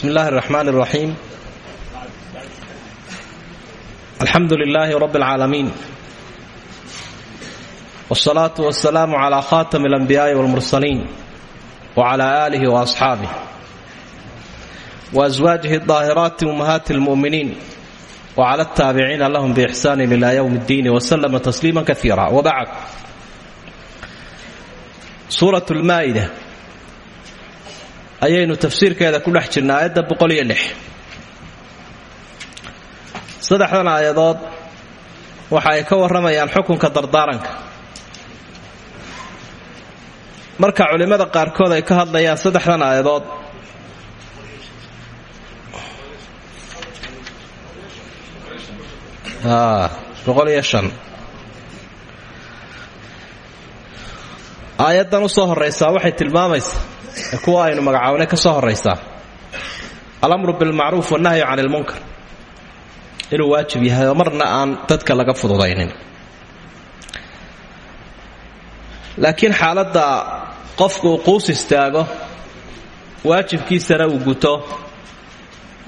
بسم الله الرحمن الرحيم الحمد لله رب العالمين والصلاة والسلام على خاتم الأنبياء والمرسلين وعلى آله وأصحابه وأزواجه الطاهرات أمهات المؤمنين وعلى التابعين لهم بإحسان إلى يوم الدين وسلم تسليما كثيرا وبعد سورة المائدة ayaynu tafsiirkeeda ku dhex jirna aayadda boqoliyo lix. Saddexdan aayadood waxa ay ka warramayaan xukunka dardaaranka. Marka culimmada qaarkood ay ka hadlayaan saddexdan aayadood boqoliyo shan. Aayaddan u soo horraysaa waxay tilmaamaysaa kuwa aynu magacaabnay ka soo horraysaa alamru bilmacruuf wannahyu can ilmunkar inuu waajib yahay oo marna aan dadka laga fududaynin. Laakiin xaaladda qofku uu quus istaago waajibkiisana uu guto.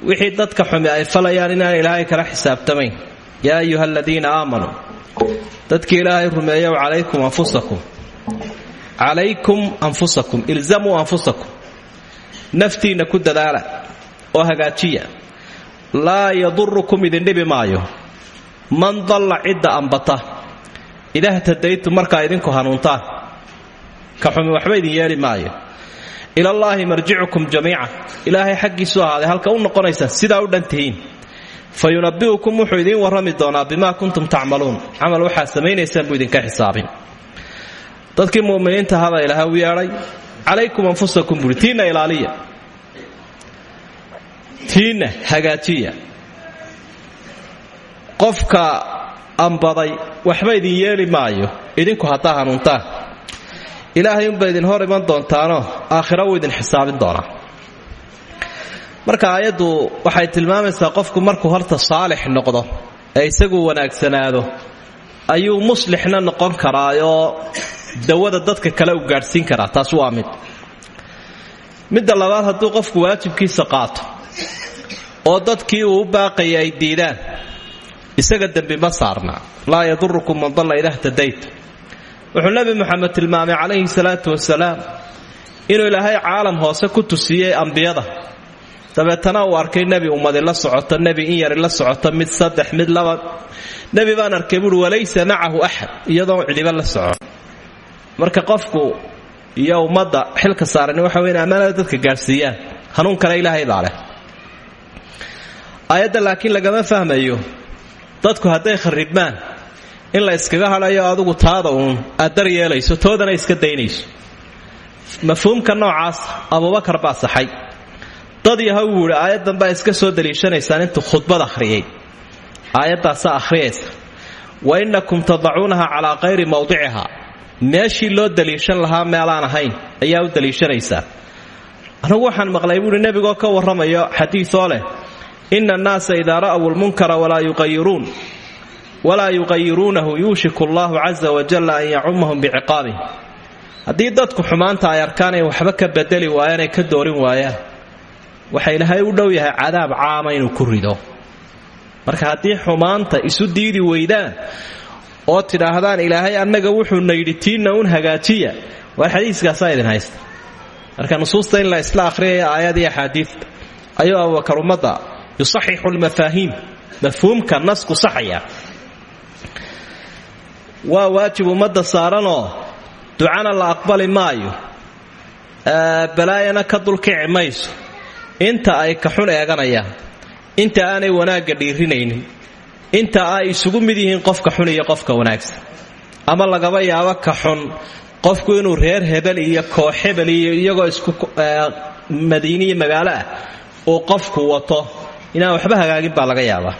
Wixii dadka xumi ay falayaan inaan ilaahay kala xisaabtamayn. Yaa ayuha aladiina aamanuu dadkii ilaahay rumeeyow calaykum anfusakum calaykum anfusakum ilzamuu anfusakum naftiinna ku dadaala oo hagaajiya laa yadurukum idin dhibi maayo man dalla cidda ambata idaa htadaytu markaa idinku hanuuntaan ka xumi waxba idin yeeli maayo ilallaahi marjicukum jamiica ilaahay xaggiisu ahaaday halka u noqonaysaan sidaa u dhan tihiin fa wuxuu idiin warrami doonaa bimaa kuntum tacmaluun camal waxaad samaynaysaan buu idinka xisaabin dadkii muminiinta haba ilaha u yeedhay calaykum anfusakum buui tiinna ilaaliya. Tiinna hagaajiya. Qofka ambaday waxba idin yeeli maayo idinku haddaa hanuuntaan ilaahay unba idin hor iman doontaanoo aakhira wuu idin xisaabin doonaa. Marka aayaddu waxay tilmaamaysaa qofku markuu horta saalix noqdo ee isagu wanaagsanaado ayuu muslixna noqon karaayoo dawada dadka kale u gaadhsiin karaa taas waa mid. Midda labaad hadduu qofku waajibkiisa qaato oo dadkii uu u baaqaya ay diidaan isaga dembi ma saarna laa yadurukum man dalla idaa htadayt wuxuu nebi moxamed tilmaamay calayhi salaatu wasalaam inuu ilaahay caalam hoose ku tusiyey ambiyada. Dabeetana uu arkay nebi ummadi la socoto nebi in yari la socoto mid saddex mid laba nebi baan arkay buui walaysa macahu axad iyadoo cidiba la socon marka qofku iyo ummadda xilka saaran waxa weyn ammaanada dadka gaadhsiiyaan hanuunkana ilaahay baa leh. Aayadda laakiin lagama fahmayo dadku hadday kharribmaan in la iskaga hadhayo adigu taada uun aad yeelayso toodana iska daynayso. Mafhuumka noocaas abubakar baa saxay. Dad yahow buu idhi aayaddan baa iska soo daliishanaysaan intuu khudbad akhriyay aayaddaasaa akhriyaysa wa innakum tadacuunaha calaa qayri mawdiciha meeshii loo daliishan lahaa meelaan ahayn ayaa u daliishanaysaa anugu waxaan maqlay buuhi nebigoo ka warramayo xadiioo leh ina annaasa idaa ra'w lmunkara walaa yuqayiruun. Walaa yuqayiruunahu yuushiku allahu caza wajalla an yacumahum biciqaabih haddii dadku xumaanta ay arkaan ay waxba ka bedeli waayaan ay ka doorin waayaan waxa ilaahay u dhow yahay cadaab caama inuu ku rido marka haddii xumaanta isu diidi weydaan oo tidhaahdaan ilaahay annaga wuxuuna yidhi un hagaajiya. Waa xadiiskaasaa idin haysta. Marka nusuusta in la isla akhriyaya aayadii axaadiidta ayuu abubakar ummadda yusaxixu lmafaahiim mafhuumka nasku saxaya. Waa waajib ummadda saaranoo ducana la aqbali maayo. Balaayana ka dulkici mayso. Inta ay ka xun eeganayaan inta aanay wanaagga dhiirinaynin inta ay isugu mid yihiin qofka xun iyo qofka wanaagsan. Ama lagaba yaabo ka xun qofku inuu reer hebel iyo koox hebel iyo iyagoo isku madiiniyo magaalo ah uu qofku wato inaan waxba hagaagin baa laga yaabaa.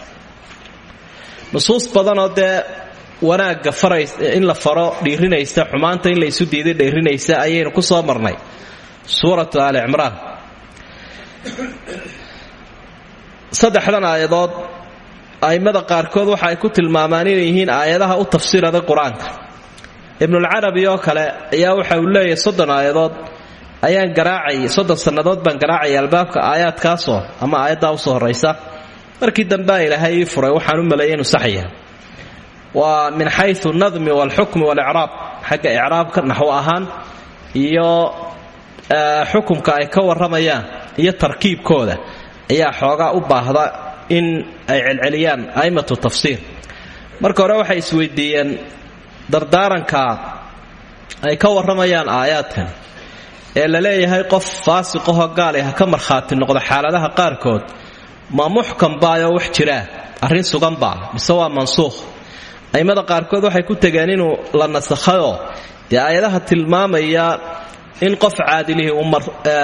Nusuus badanoo dee wanaagga in la faro dhiirinaysa xumaanta in la isu diiday dhiirinaysa ayaynu ku soo marnay. Suuratu aali cimraan saddexdan aayadood a'immada qaarkood waxa ay ku tilmaamaan inay yihiin aayadaha u tafsiirada qur'aanka. Ibnulcarabi oo kale ayaa waxa uu leeyahay soddon aayadood ayaan garaacayay soddon sannadood baan garaacayay albaabka aayaadkaasoo ama aayaddaa u soo horraysa. Markii dambea ilaahay ii furay waxaan u maleeyay inuu sax yahay. Waa min xayu nadmi walxukmi walicraab xagga icraabka naxwo ahaan iyo xukumka ay ka warramayaan iyo tarkiibkooda ayaa xoogaa u baahda in ay celceliyaan a'immatu tafsiir. Marka hore waxay isweydiiyeen dardaaranka ay ka warramayaan aayaadkan ee la leeyahay qof faasiqahoo gaal ha ka markhaati noqdo xaaladaha qaarkood ma muxkam baayoo wax jiraa arrin sugan baa mise waa mansuukh. A'immada qaarkood waxay ku tegeen inuu la nasakhayoo dee aayadaha tilmaamaya in qof caadilihii uu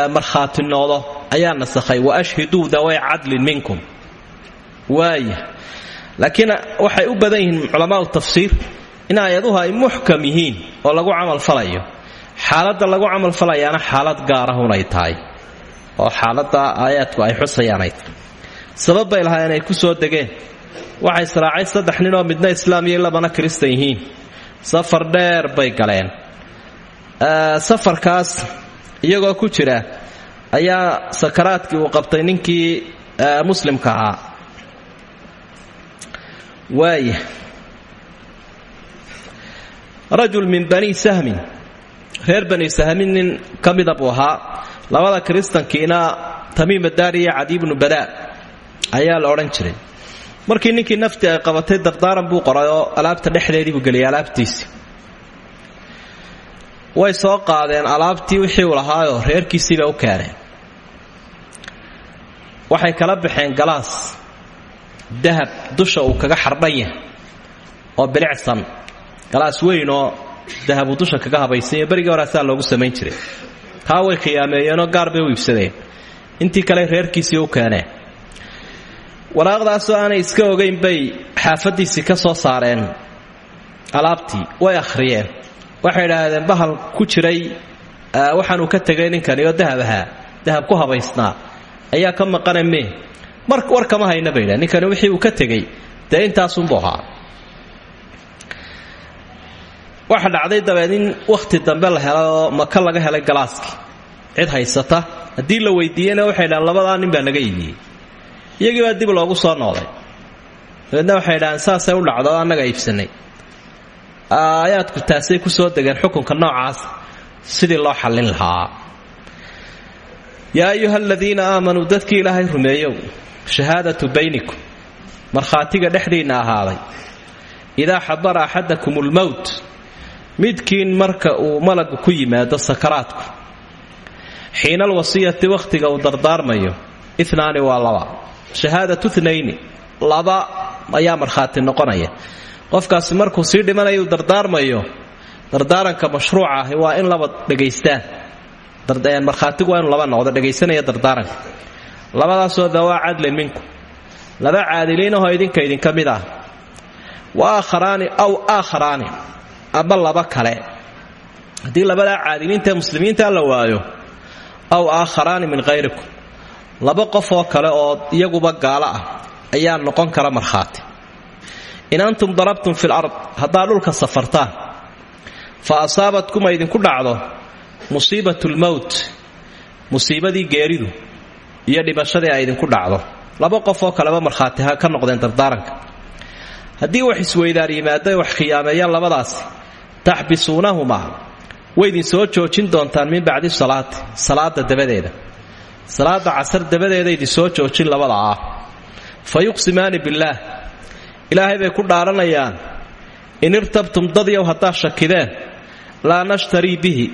markhaati noqdo ayaa nasakhay. Wa ashhiduu daway cadlin minkum. Waaya laakiin waxay u badan yihiin culamaau tafsiir in aayaduhu ay muxkam yihiin oo lagu camalfalayo xaaladda lagu camalfalayaana xaalad gaarahun ay tahay oo xaaladda aayaadku ay xusayaanay tahay. Sabab bay lahaayeen ay ku soo degeen. Waxay israacay saddex ninoo midna islaam labana kiristan safar dheer bay galeen safarkaas iyagoo ku jira ayaa sakaraadkii uu qabtay ninkii muslimka ahaa. Waaya rajul min bani sahmin. Reer bani sahmin nin ka mida buu ahaa. Labada kiristankiina tamiima daari iyo cadi bnu badaa ayaa la odhan jiray. Markii ninkii nafti ay qabatay dardaaran buu qoray oo alaabta dhexdeedii buu geliyay alaabtiisii way soo qaadeen alaabtii wixii uu lahaayoo reerkiisiibay u keeneen. Waxay kala baxeen galaas dahab dusha uu kaga xardhan yahay oo bilicsan. Galaas weyn oo dahabuu dusha kaga habaysanya berigii horaasaa loogu samayn jiray. Taa way khiyaameeyeenoo gaar bay u intii kale reerkiisii u keeneen. Waraaqdaasoo aanay iska ogayn bay xaafaddiisii ka soo saareen alaabtii way akhriyeen waxay idhaahdeen bahal ku jiray waxaanuu ka tegay ninkani oo dahab ahaa dahab ku habaysnaa. Ayaa ka maqana mee mar war hayna bay ninkani wixii uu ka tegey dee intaasunbuu ahaa. Waxa dhacday dabeed in wakhti dambe la helay oo maka laga helay galaaskii cid haysata. Haddii la weydiiyena waxay dhahaan labadaa nin baa naga iibiyey iyagii baa dib loogu soo noqday waxay dhahaan saasay u dhacdo oo annaga iibsanay aayaadku taasay ku soo degeen xukunka noocaas sidii loo xallin lahaa. Yaa ayuha aladiina aamanuu dadkii ilaahay rumeeyow shahaadatu baynikum markhaatiga dhexdiinna ahaaday. Idaa xadara axadakum ulmowt midkiin marka uu malagu ku yimaado sakaraadku. Xiina alwasiyati wakhtiga uu dardaarmayo inaani waa laba. Shahaadatu nayni laba ayaa markhaati noqonaya qofkaasi markuu sii dhimanayu dardaarmayo dardaaranka mashruuca ahi waa in laba dhegaystaan. Markhaatigu waa inu laba noqdo dhegaysanaya dardaaranka. Labadaasoo dawaa cadlin minkum laba caadiliinahoo idinka idinka mid ah. Wa aakharaani aw aakharaani aba laba kale. Haddii labadaa caadiliintaee muslimiinta la waayo aw aakharaani min hayrikum laba qof oo kale oo iyaguba gaalo ah ayaa noqon kara markhaati in antum darabtum fi lard haddaad dhulka safartaan fa asaabatkuma idinku dhacdo musiibat lmowt musiibadii geeridu iyo dhibashadii ay idinku dhacdo. Laba qof oo kaleba markhaati ha ka noqdeen dardaaranka. Haddii wax isweydaar yimaada wax khiyaameeyaan labadaasi taxbisuunahumaa way idin soo joojin doontaan min bacdi salaati salaada dabadeeda. Salaada casar dabadeeda idin soo joojin labada ah. Fa yuqsimaani billaah ilaahay bay ku dhaaranayaan. In irtabtum dadyow haddaad shakideen. Laa nashtarii bihi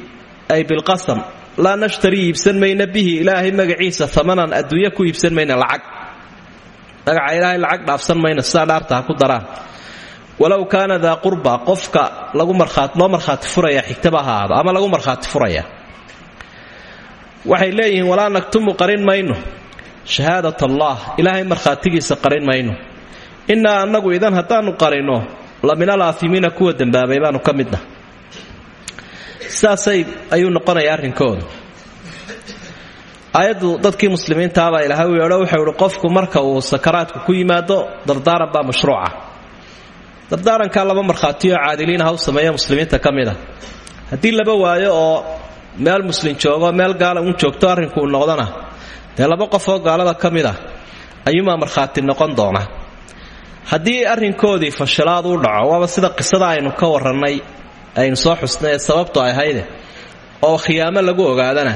ay bilqasam laa nashtarii iibsan mayna bihi ilaahay magaciisa amanan adduunyo ku iibsan mayna lacag. Magaca ilaahay lacag dhaafsan mayna sidaa ku daraan. Walow kaana daa qurba qofka lagu loo markhaati furaya xigtaba ama lagu markhaati furaya. Waxay leeyihiin walaa qarin mayno. Shahaadat allah ilaahay markhaatigiisa qarin mayno innaa annagu idan haddaannu qarinno la minal aafimiina kuwa dembaabay baanu ka sidaasay ayuu noqonaya arrinkooda aayaddu dadkii muslimiintaabaa ilaahay u yeedho wuxuu ihi qofku marka uu sakaraadku ku yimaado dardaaran baa mashruuca. Dardaarankaa laba markhaatiyo caadiliin ha u sameeya muslimiinta ka mid laba waayo oo meel muslim joogo meel gaala un joogto arrinkuu noqdona dee laba qofoo gaalada ka mid ah ayuumaa noqon doona haddii arrinkoodii fashilaad u dhaco waaba sida qisada aynu ka warrannay aynu soo xusnay ee sababtu ay ahayde oo khiyaamo lagu ogaadana.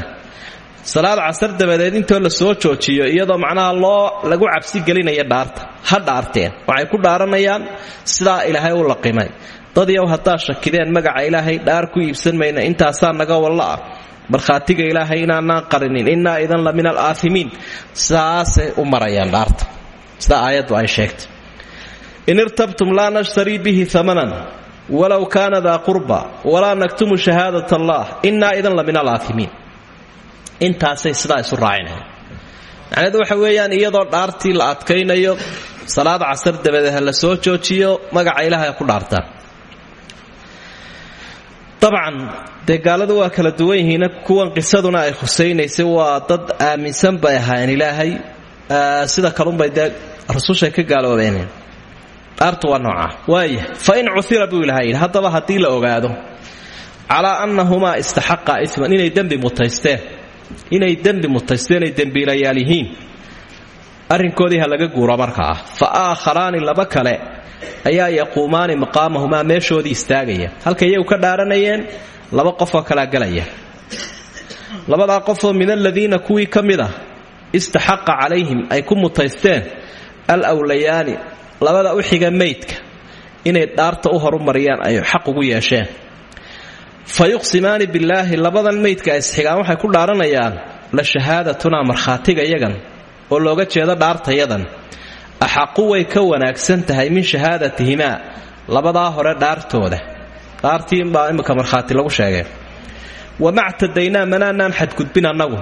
Salaad casar dabadeed intoo la soo joojiyo iyadoo macnaha loo lagu cabsi gelinaya dhaarta ha dhaarteen. Waxay ku dhaaranayaan sidaa ilaahay u laqimay. Dad yow haddaa shakideen magaca ilaahay dhaar ku iibsan mayna intaasaa naga walla ah. Ilaahay inaanaan qarinin innaa idan la min al aafimiin saasay u dhaarta. Sida aayaddu ay sheegtay in irtabtum laa nashtarii bihi amanan walow kaana daa qurba walaa naktumu shahaadat allah innaa idan la min alaafimiin intaasay sidaa isu raacinaya macneedu waxa weeyaan iyadoo dhaartii la adkaynayo salaad casar dabadeed ha la soo joojiyo magaca ilaahay ku dhaartaan dabcan dee waa kala duwan yihiin kuwan qisaduna ay khusaynaysay waa dad aaminsan bay ahaayeen ilaahay sida kalunbay dee ka gaaloobeeneen dhaartu waa nooca. Waaya fa in cuira buu ilaha yidhi haddaba haddii la ogaado calaa annahumaa istaxaqaa iman inay dembi mutaysteen inay dembi mutaysteen ay dembiilayaal yihiin arrinkoodii ha laga guuro markaa fa aakharaani laba kale ayaa yaquumaani maqaamahumaa meeshoodii istaagaya. Halka iyagu ka dhaaranayeen laba qofoo kalaa gelaya labadaa qofoo min aladiina kuwii ka mid ah istaxaqa calayhim ay ku mutaysteen al wlayaani labada u xiga maydka inay dhaarta u horumariyaan ay xaq ugu yeesheen. Fa yuqsimaani billaahi labadan maydka isxigaan waxay ku dhaaranayaan la shahaadatuna markhaatiga yagan oo looga jeedo dhaartayadan axaqu way ka wanaagsan tahay min shahaadatihimaa labadaa hore dhaartooda. Dhaartiinbaa imika markhaati lagu sheegay. Wamactadaynaa manaanaan xadgudbin annagu.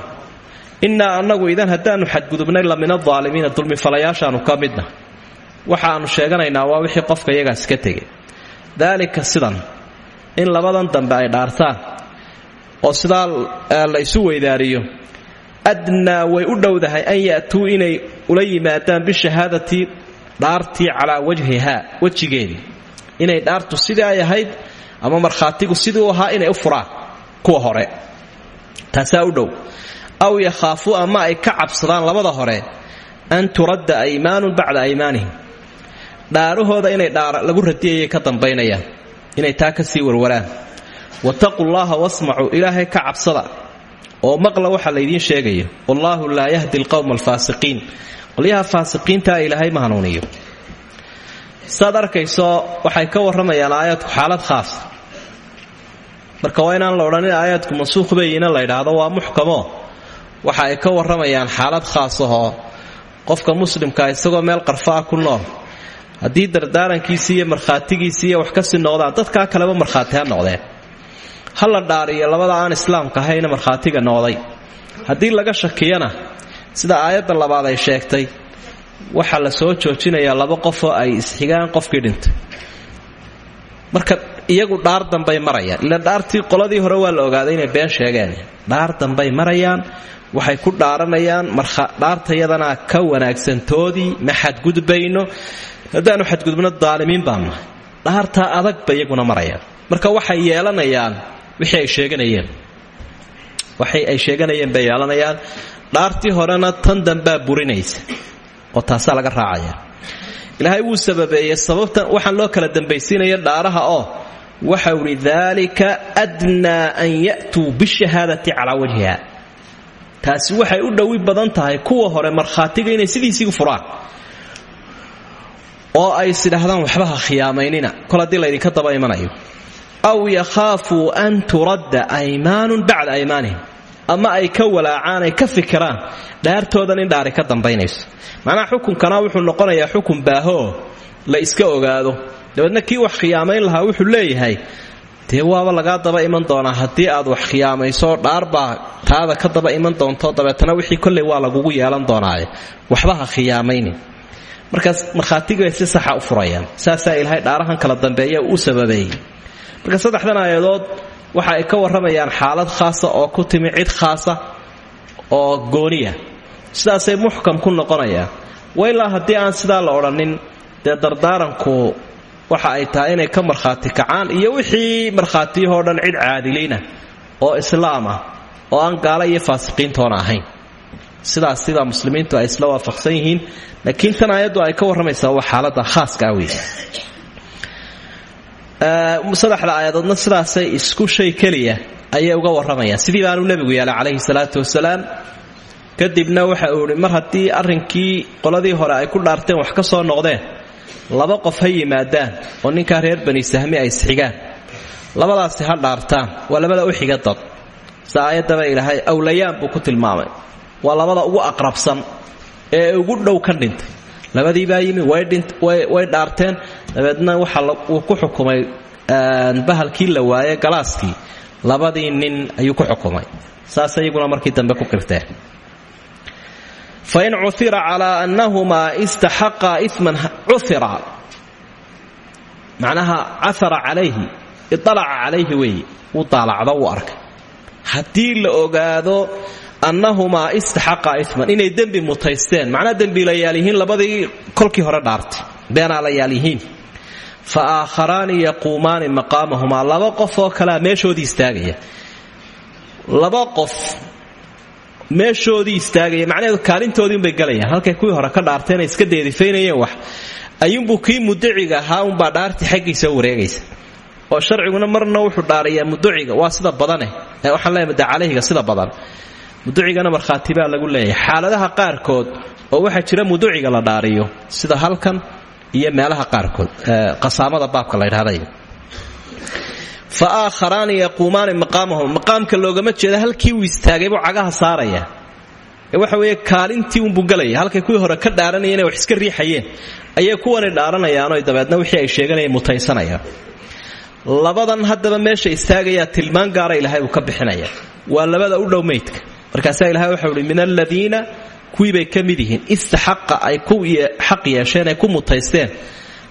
Innaa annagu idan haddaannu xadgudubnay la min adaalimiina dulmifalayaashaannu ka midna waxaannu sheeganaynaa waa wixii qofka iyagaas ka tegay daalika sidan in labadan dambe ay dhaartaan oo sidaa la isu weydaariyo adnaa way u dhowdahay an ya'tuu inay ula yimaadaan bishahaadati dhaartii calaa wajhihaa wejigeedii inay dhaartu sidii ay ahayd ama markhaatigu sidii u ahaa inay u furaan kuwa hore. Taasaa u dhow. Aw yakhaafuu ama ay ka cabsadaan labada hore an turadda aymaanun bacda aymaanihim dhaarahooda inay lagu radiyayay ka dambaynayaan inay taa ka sii warwaraan. Wataquu llaha wasmacuu ilaahay ka cabsada. Oo maqla waxa laydiin sheegayo wallaahu laa yahdi alqowma alfaasiqiin. Qolyaha faasiqiintaa ilaahay ma hanuuniyo saad waxay ka warramayaan aayaadku xaalad khaas. Marka waa inaan la odhanin aayaadku mansuuq bayina la ydhaahdo waa muxkamo. Waxa ay ka warramayaan xaalad khaas ahoo qofka muslimkaa isagoo meel qarfaa ku nool haddii dardaarankiisii iyo markhaatigiisii iyo wax ka sii noqdaan dadkaa kaleba markhaati ha noqdeen. Ha la dhaariyo labada aan islaamka ahayna markhaatiga noqday. Haddii laga shakiyana sida aayadda labaad ay sheegtay waxaa la soo joojinayaa laba qofoo ay isxigaan qofkii dhintay. Marka iyagu dhaar dambay marayaan. Ila dhaartii qoladii hore waa la ogaaday inay been sheegeen. Dhaar dambay marayaan waxay ku dhaaranayaan dhaartayadana ka wanaagsantoodii ma xadgudbayno haddaanu xadgudubno daalimiin baan nahay dhaartaa adagba iyaguna marayaan. Marka waxay yeelanayaan wixii ay sheeganayeen. Waxay ay sheeganayeen bay yeelanayaan. Dhaartii horena tan dambaa burinaysa oo taasaa laga raacaya. Ilaahay wuu sababeeyey sababtan waxaan loo kala dambaysiinaya dhaaraha oo waxau idhi daalika adnaa an ya'tuu bishahaadati calaa wajhiha taasi waxay u dhowi badan tahay kuwa hore markhaatiga inay sidiisii furaan oo ay isidhaahdaan waxba ha khiyaamaynina. Kol haddii laydinka daba imanayo. Aw yakhaafuu an turadda aymaanun bacda aymaanihim. Ama ay ka walaacaan ay ka fikiraan dhaartoodan in dhaari ka dambaynayso. Macnaha xukunkana wuxuu noqonayaa xukun baahooo la iska ogaado. Dabeedna kii wax khiyaamayn lahaa wuxuu leeyahay dee waaba daba iman doonaa? Haddii aad wax khiyaamayso dhaarbaa taada ka daba iman doonto. Dabeetana wixii kolley waa lagugu yeelan doonaaye. Waxba khiyaamaynin markaas markhaatigay si saxa u furayaan. Saasaa ilaahay dhaarahan kala dambeeya uu sababeeyey. Marka saddexdan aayadood waxa ay ka warramayaan xaalad khaasa oo ku timi cid khaasa oo gooniya. Sidaasay muxkam ku noqonayaan. Wailaa haddii aan sidaa la odhanin dee dardaaranku waxa ay tahay inay ka markhaati kacaan iyo wixii markhaatiyahoo dhan cid caadiliina oo islaam ah oo aan gaala iyo faasiqiintoona ahayn sidaas sidaa muslimiintu ay isla waafaqsan yihiin laakiin tan aayaddu ay ka warramaysaa waa xaalada khaaska ah wey saddexda aayadoodna sidaasay isku shay keliya ayay uga warramayaan. Sidii baanuu nebigu yeelay calayhi salaatu wasalaam. Kadibna waxa uu mar haddii arrinkii qoladii hore ay ku dhaarteen wax ka soo noqdeen laba qof ha yimaadaan oo ninkaa reer bani sahmi ay isxigaan. Labadaasi ha dhaartaan waa labada u xiga dad. Sida ilaahay awlayaan buu ku tilmaamay waa labada ugu aqrabsan ee ugu dhow ka dhintay. Labadii baa yimi way dhaarteen. Dabeedna waxa uu ku xukumay bahalkii la waaye galaaskii. Labadii nin ayuu ku xukumay. Saas iyaguna markii dambe ku qirteen. Fain cuira calaa annahumaa istaxaqaa iman cuira macnaha caara calayhi ialaca calayhi weeye wuu daalacdo wuu arkay. Haddii la ogaado annahumaa istaxaqaa iman inay dembi mutaysteen macnaa dembiilayaal yihiin labadii kolkii hore dhaartay beenaalayaal yihiin fa aakharaani yaquumaani maqaamahumaa laba qof oo kalea meeshoodii istaagaya laba qof meeshoodii istaagaya macnaheedu kaalintoodiinbay galayaan halkay kuwii hore ka dhaarteenay iska deedifaynayeen wax ayuunbuu kii mudaciga ahaa unbaa dhaartii xaggiisa wareegaysa oo sharciguna marna wuxuu dhaarayaa muduciga waa sida badane waxaan leeyahay mudacaleyhiga sida badan muducigana markhaati baa lagu leeyahay. Xaaladaha qaarkood oo waxaa jira muduciga la dhaariyo sida halkan iyo meelaha qaarkood qasaamada baabka la ydhahday fa aakharaani yaquumaani maqaamahum. Maqaamka loogama jeeda halkii uu istaagay buu cagaha saaraya. Waxa weeye kaalintii unbuu gelaya halkay kuwii hore ka dhaaranaya wax iska riixayeen ayay kuwani dhaaranayaanoo dabeedna wixii ay sheeganayeen mutaysanayaan. Labadan haddaba meesha istaagayaa tilmaan gaara ilaahay uu ka bixinaya. Waa labada u dhow markaasaa ilahay waxau ihi min aladiina kuwiibay ka mid yihiin ay ku xaq yeesheen ay ku mutaysteen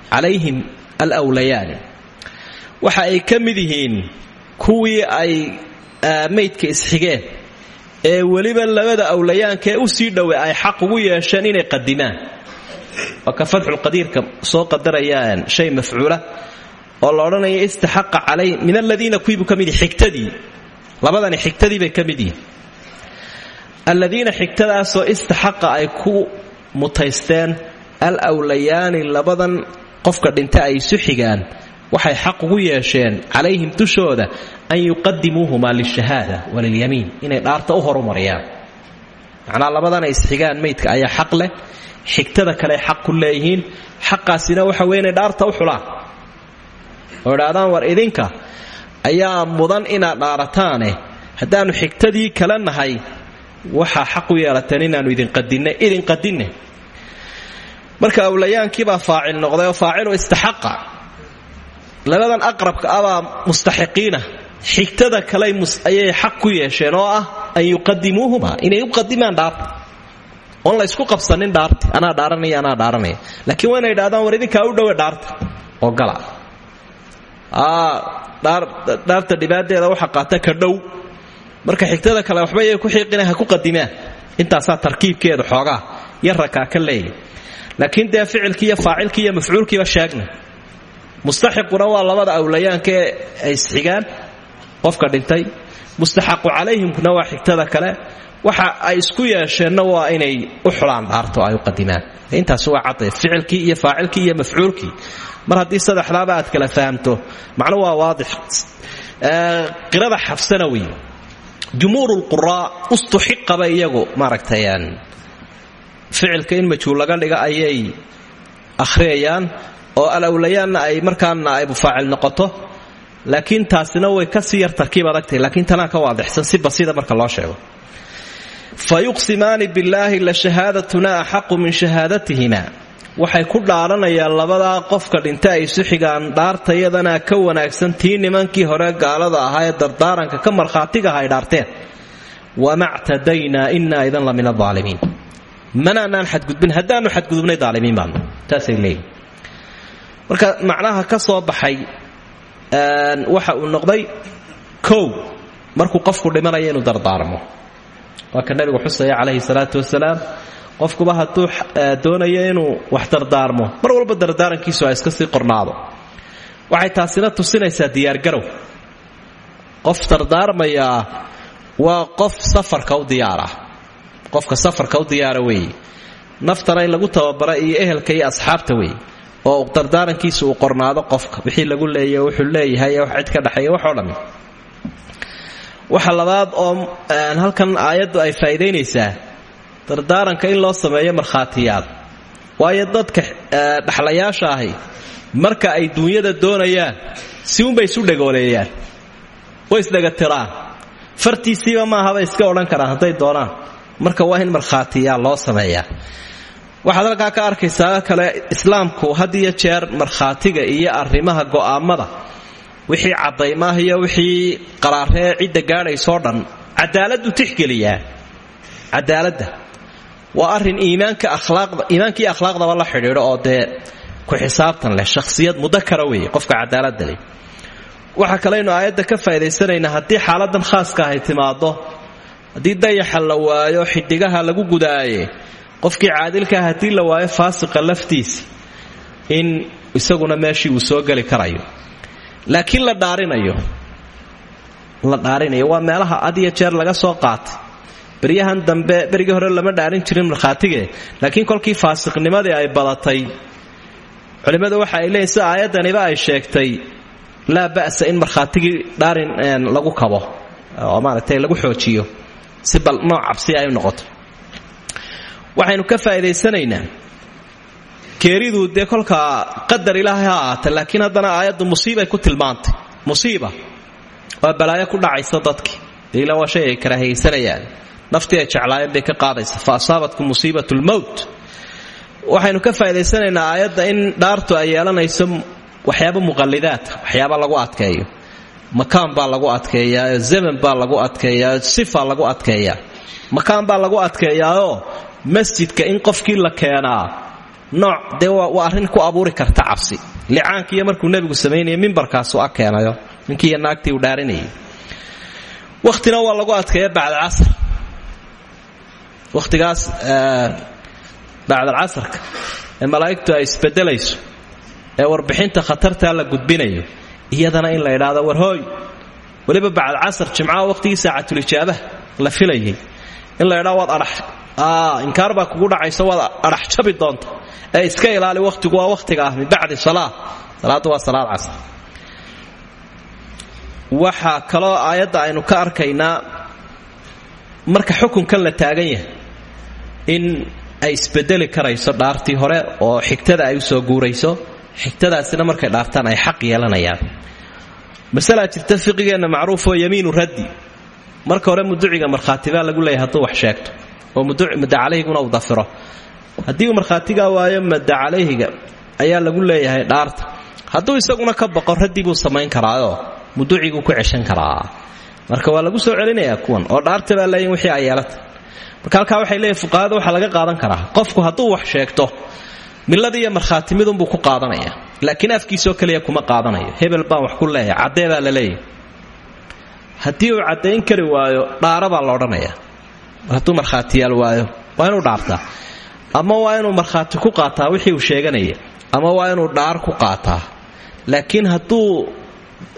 calayhim alwlayaani waxa ay ka mid kuwii ay maydka isxigeen ee weliba labada awlayaanka ee u sii dhowe ay xaq ugu yeesheen inay qadimaan waa ka fatxulqadiirka soo qadaraya shay mafcuula oo la odhanaya istaxaqa calay min aladiina kuwiibuu ka mid yihi xigtadii. Labadani xigtadii bay ka mid yihiin aladiina xigtadaasoo istaxaqa ay ku mutaysteen al wlayaani labadan qofka dhinta ay isu xigaan waxay xaq ugu yeesheen calayhim dushooda an yuqadimuuhumaa lishahaada walilyamiin inay dhaarta u horumariyaan. Macnaa labadanay isxigaan maydka ayaa xaq leh xigtada kale xaq ku leeyihiin xaqaasina waxa wey dhaarta u xulaan oo war idinka ayaa mudan inaad dhaarataane haddaannu xigtadii kale nahay waxaa xaq u yeelateen inaannu idinqadinne idinqadinne marka awlayaankiibaa faacil noqday oo faacilu istaxaqa. Labadan aqrabka abaa mustaxiqiina xigtada kale ayay xaq ku yeesheen oo ah an yuqadimuuhuma inay u qadimaan dhaarta oon la ysku qabsanin dhaarti anaa dhaaranaya anaa dhaaranaya. Laakiin waa inay war idinkaa u dhowe dhaarta. Oo gala. Dhaarta dhibaadeeda waxa qaata ka dhow marka xigtada kale waxba yay ku xiiqina ha ku qadimaan intaasaa tarkiibkeedu xoogaa yarakaa ka leeya laakiin dee ficilkii iyo faacilkii iyo mafcuulkiiba sheegna. Mustaxiquna waa labada awlayaanka ee ay isxigaan qofka dhintay. Mustaxaqu calayhimkuna waa xigtada kale. Waxa ay isku yeesheenna waa inay u xulaan dhaarto ay u qadimaan. Intaas waa cadday ficilkii iyo faacilkii iyo mafcuulkii. Mar haddii saddexdaaba aad kala fahamto macnu waa waadix. Qirada xafsana wey jumhuur lquraa ustuxiqaba iyagu maaragtay ficilka in majhuul laga dhiga ayay akhriyayaan oo alawlayaanna ay markaana ay mufaacil noqoto laakiin taasina way ka sii yar tarkiib adagtahay laakiin tanaa ka waadixsan si basida marka loo sheego. Fa yuqsimaani billaahi la shahaadatuna axaqu min shahaadatihima waxay ku dhaaranayaan labadaa qofka dhinta ay isu xigaan dhaartayadana ka wanaagsan tii nimankii hore gaalada ahaa ee dardaaranka ka markhaatigaha ay dhaarteen. Wama ctadaynaa inaa idan la min aalimiin manaanaan xadgudbin haddaanu xadgudubnay aalimiin baanu taasay leeyihiin marka macnaha ka soo baxay waxa uu noqday kow markuu qofku dhimanayo inuu dardaarmo. Waa ka nabigu calayhi salaatu wasalaam qofkuba hadduu doonayo inuu wax dardaarmo mar walba dardaarankiisu ha iska sii qornaado. Waxay taasina tusinaysaa diyaargarow. Qof dardaarmayaa waa qof safarka u diyaara. Qofka safarka u diyaara weeye naftana lagu tababara iyo ehelka iyo asxaabta weeye oo dardaarankiisa uu qornaado qofka. Wixii lagu leeya wuxuu leeyahay wax cid ka dhexeeya waxoo dhammi waxa labaad oo halkan aayaddu ay faa'iidaynaysaa dardaaranka in loo sameeyo markhaatiyaal waayo dadka dhexlayaasha ahi marka ay duunyada doonayaan si unbay isu dhegooleeyaan way isdhegatiraan fartiisiiba maahaba iska odhan karaan hadday doonaan. Marka waa in markhaatiyaal loo sameeyaa. Waxaad halkaa ka arkaysaa kale islaamku had jeer markhaatiga iyo arrimaha go'aamada. Wixii caddaymaah iyo wixii qaraaree cidda gaadhaysoo dhan cadaaladdu tixgeliyaa. Cadaaladda waa akhlaaqda iimaankaiyo akhlaaqdaba la xidhiidho oo dee ku xisaabtan leh shakhsiyad mudakara weeye qofka cadaaladda leh. Waxaa kaleynu aayadda ka faa'idaysanaynaa haddii xaaladan khaaska ahay timaado haddii dayaxa la waayo xidhigaha lagu gudaaye qofkii caadilkaa haddii la waayo faasiqa laftiisa in isaguna meeshii uu soo geli karayo. Laakiin la dhaarinayo la dhaarinayo waa meelaha had jeer laga soo qaatay beryahan dambe berigii hore lama dhaarin jirin markhaatige laakiin kolkii faasiqnimadii ay badatay culimmadu waxa ay leeyiin aayadaniba ay sheegtay laa ba'sa in markhaatigii dhaarin lagu kabo oo lagu xoojiyo si bal nooc cabsi ay noqoto. Waxaynu ka faa'idaysanaynaa keeridu dee kolkaa qadar ilaahay ha ahaata laakiin haddana aayaddu musiibay ku tilmaantay. Musiiba. Waa balaayo ku dhacaysa dadkii ilaa waa shay naftii ay jeclaayeen bay ka qaadaysa fa asaabatkum musiibat lmowt waxaynu ka faa'idaysanaynaa aayadda in dhaartu ay yeelanayso waxyaaba muqallidaad waxyaaba lagu adkeeyo. Makaan baa lagu adkeeyaa zaman baa lagu adkeeyaa sifa lagu adkeeyaa. Makaan baa lagu adkeeyaayoo masjidka in qofkii la keenaa nooc dee waa arrin ku abuuri karta cabsi. Licaankiiyo markuu nebigu samaynaya mimbarkaasu a keenayo ninkiiyo naagtii uu dhaarinayay. Wakhtina waa lagu adkeeya bacdalcasr wakhtigaas bacdalcasarka ee malaa'igtu ay isbedelayso ee warbixinta khatartaa la gudbinayo iyadana in la idhaahdo warhooy weliba bacdalcasar jimcaha wakhtigii saacatulijaabaha la filayay. In la idhaa waad adhax inkaar baa kugu dhacaysa waad adhax jabi doonta. Ee iska ilaali wakhtigu waa wakhtiga ah min bacdi salaa waa salaad casr. Waxaa kaloo aayadda aynu ka arkaynaa marka xukunkan la taagan yahay in ay isbedeli karayso dhaartii hore oo xigtada ay u soo guurayso xigtadaasina markay dhaartaan ay xaq yeelanayaan. Masalaa jirta fiqigeenna macruufoo yamiinu raddi. Marka hore muduciga markhaatibaa lagu leeyahy hadduu wax sheegto oo mudda calayhiguna uu dafiro. Haddii uu waayo madda ayaa lagu leeyahay dhaarta. Hadduu isaguna ka baqo raddi buu samayn karaayoo muduciguu ku ceshan karaa. Marka waa lagu soo celinayaa kuwan oo dhaarta baa leeyihiin wixii ay yeelata marka halkaa waxay leeyihiin fuqahada waxaa laga qaadan karaa. Qofku hadduu wax sheegto milladii iyo markhaatimidunbuu ku qaadanaya. Laakiin afkiisoo keliya kuma qaadanayo hebel baan wax ku leeyahay caddee la leeyahay. Haddii uu caddayn kari waayo dhaara la odhanaya. Hadduu markhaatiyaal waayo waa inuu dhaartaa ama waa inuu markhaati ku qaataa wixii uu sheeganaya. Ama waa inuu dhaar ku qaataa. Laakiin hadduu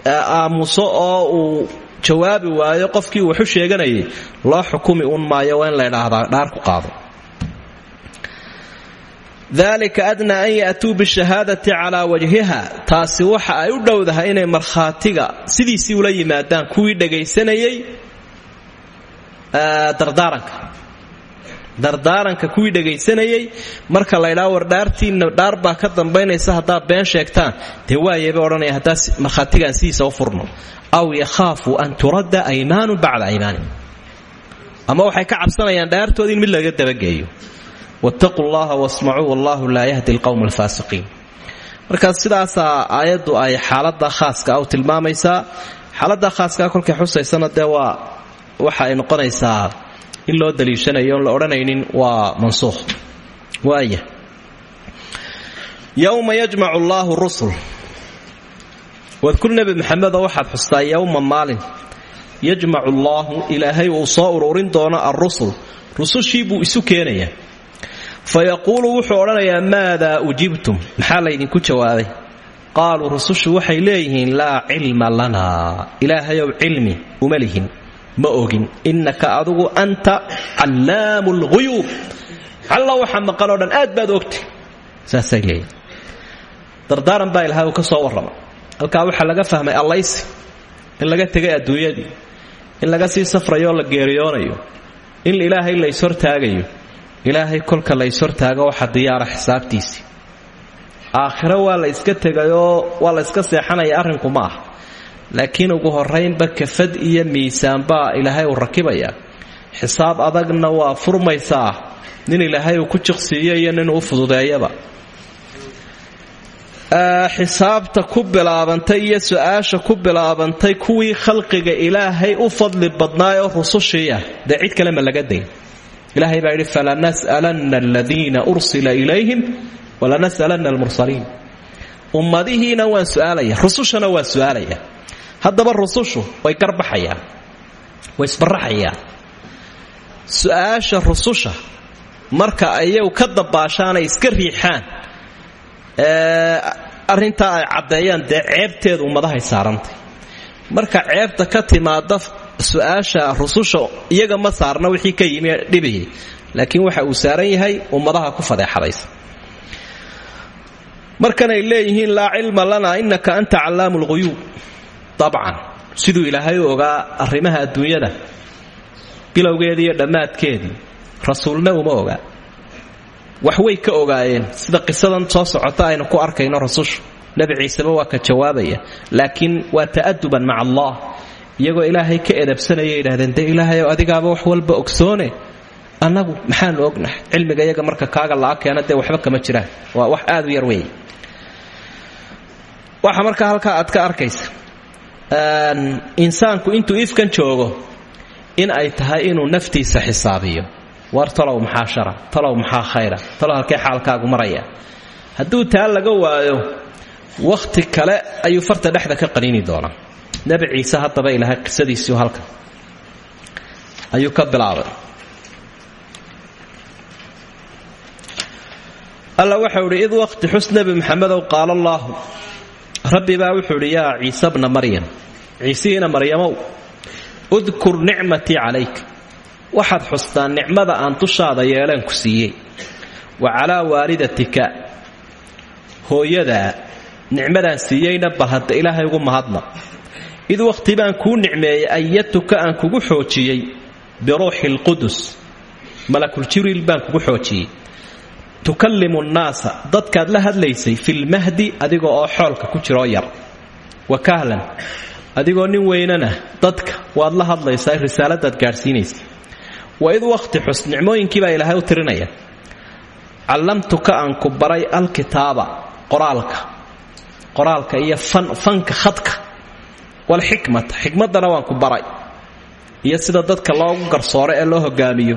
aamuso oo uu jawaabi waayo qofkii waxu sheeganayay loo xukumi un maayo waa in la ydhaahdaa dhaar ku qaado. Dalika adnaa an ya'tuu bishahaadati calaa wajhiha taasi waxa ay u dhowdahay inay markhaatiga sidiisii ula yimaadaan kuwii dhagaysanayay dardaaranka dardaaranka kuwii dhagaysanayay marka laydhaa war dhaartiinna dhaar baa ka dambaynaysa haddaad been sheegtaan. Dee waayebay odhanaya haddaa markhaatigaan sidiisa furno. Aw yakhaafu an turadda aymaanu bacda aymaanin ama waxay ka cabsanayaan dhaartoodii in mid laga dabageeyo. Wattaquu llaha wasmacuu wallahu laa yahdi alqowma alfaasiqiin. Markaas sidaasaa aayaddu ay xaalada khaaska u tilmaamaysaa. Xaalada khaaska kolkay xusaysana dee waxa ay noqonaysaa in loo daliishanayo oon la odhanaynin waa mansuuq waaya yowma yajmacu allaahu rusul. Wadkur nebi maxamedoo waxaad xustaa yowma maalin. Yajmacu allaahu ilaahay uu soo ururin doono alrusul rusushii buu isu keenayaa fa yaquulu wuxuu odhanayaa maadaa ujibtum? Maxaa laydinku jawaabay qaaluu rusushu waxay leeyihiin laa cilma lanaa. Ilaahayow cilmi uma lihin ma ogin innaka adugu anta callaamu lghuyuub alla waxa maqanoo dhan aad baad ogtay. Saasay leeyihiin dardaaran baa ilahay uu ka soo warrama. Halkaa waxaa laga fahmay allaysi in laga tegay adduunyadii in laga sii safrayo la geeriyoonayo in ilaahay la ishortaagayo ilaahay kolka la ishortaago waxa diyaara xisaabtiisii aakhiro waa la iska tegayoo waa la iska seexanaya arrinku ma laakiin ugu horaynba kafad iyo miisaanbaa ilaahay uu rakibayaa xisaab adagna waa furmaysaa. Nin ilaahay ku jiqsiiyo iyo nin uu fududeeyaba xisaabta ku bilaabantay iyo su'aasha ku bilaabantay kuwii khalqiga ilaahay u fadli badnaayoo rusushiiah dee kale ma laga dayn ilaahay baa yidhi falanas'alanna aladiina ursila ilayhim walanas'alanna almursaliin. Ummadihiina waan su'aalaya rusushana waan su'aalaya haddaba rusushu way garbaxayaan way isbaraxayaan su'aasha rususha marka ayagu ka dabaashaanay iska riixaan arrintaa ay caddeeyaan dee ceebteedu ummadahay saarantay. Marka ceebta ka timaada su'aasha rususha iyaga ma saarna wixii ka yimi dhibihii laakiin waxa uu saaran yahay ummadaha ku fadeexadaysa. Markanay leeyihiin laa cilma lanaa innaka anta callaamu lghuyuub dabcan. Siduu ilaahay u ogaa arrimaha adduunyada bilowgeedii iyo dhammaadkeedii rasuulna uma ogaa wax way ka ogaayeen sida qisadan soo socota aynu ku arkayno rasushu nebi ciiseba waa ka jawaabaya laakiin waa ta'aduban maca allah. Iyagoo ilaahay ka edabsanaya yidhahdeen dee ilaahayow adigaaba wax walba ogsoone? Annagu maxaanu ognahay? Cilmiga marka kaaga la'a keena dee waxba kama jiraan. Waa wax aad u yar weeye waxa markaa halkaa aad ka arkaysa insaanku intuu ifkan joogo in ay tahay inuu naftiisa xisaabiyo. War talow maxaa shara talow maxaa khayra talow halkee xaalkaagu maraya. Hadduu taa laga waayo wakhti kale ayuu farta dhexda ka qaniini doonaa nebi ciise haddaba ilaahay qisadiisiiu halkan. Ayuu ka bilaabay. Alla waxau idhi id waqti xus nebi maxamedow qaala rabbi baa wuxuu idhi yaa ciise bna maryam ciisihiina maryamow udkur nicmatii calayk. Waxaad xustaa nicmada aan dushaada yeeleen ku siiyey. Wa calaa waalidatika hooyadaa nicmadaan siiyeyna bal hadda ilaahay ugu mahadnaq id wakhti baan kuu nicmeeyey ayatuka aan kugu xoojiyey biruuxi lqudus malakul jibriil baan kugu xoojiyey tukallimu nnaasa dadkaad la hadlaysay filmahdi adiga oo xoolka ku jiroo yar. Wa kahlan adigoo nin weynana dadka waad la hadlaysaa risaaladaad gaadhsiinaysa wa id wakhti xus nicmooyinkii baa ilaahay u tirinaya. Callamtuka aan ku baray alkitaaba qoraalka. Qoraalka iyo fanka khadka. Walxikmata xikmaddana waan ku baray. Iyo sida dadka loogu garsooro ee loo hogaamiyo.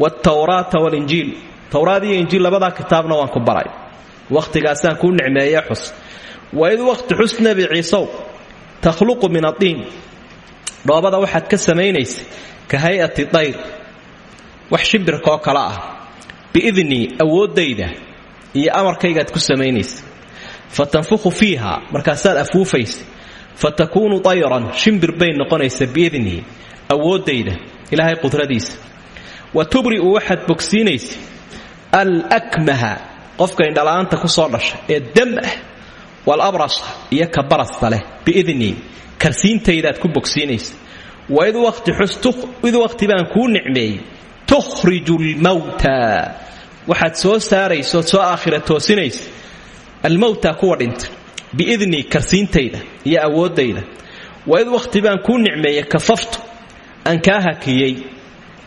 Waaltawraata waalinjiil towraad iyo injiil labadaa kitaabna waan ku baray. Wakhtigaasaan kuu nicmeeye xus. Wa id wakhti xus nebi ciisow takhluqu min adiin dhoobada waxaad ka samaynaysa ka hay'ati dayr wax shimbirkaoo kale ah. Biidnii awooddayda iyo amarkaygaad ku samaynaysa fa tanfukhu fiiha markaasaad afuufaysa fa takuunu dayran shimbir bay noqonaysa biidnii awooddayda ilaahay qudradiisa. Wa tubri'u waxaad bogsiinaysa alakmaha qofka indhala'aanta ku soo dhasha ee dam ah walabrasa iyo ka barasta leh biidnii karsiintaydaad ku bogsiinaysa. Waid waqti baan kuu nicmeeyey tukhriju lmawta waxaad soo saaraysa ood soo aakhira toosinaysa almowta kuwa dhinta biidnii karsiintayda iyo awooddayda. Waid waqti baan kuu nicmeeyey kafaftu aan kaa hakiyey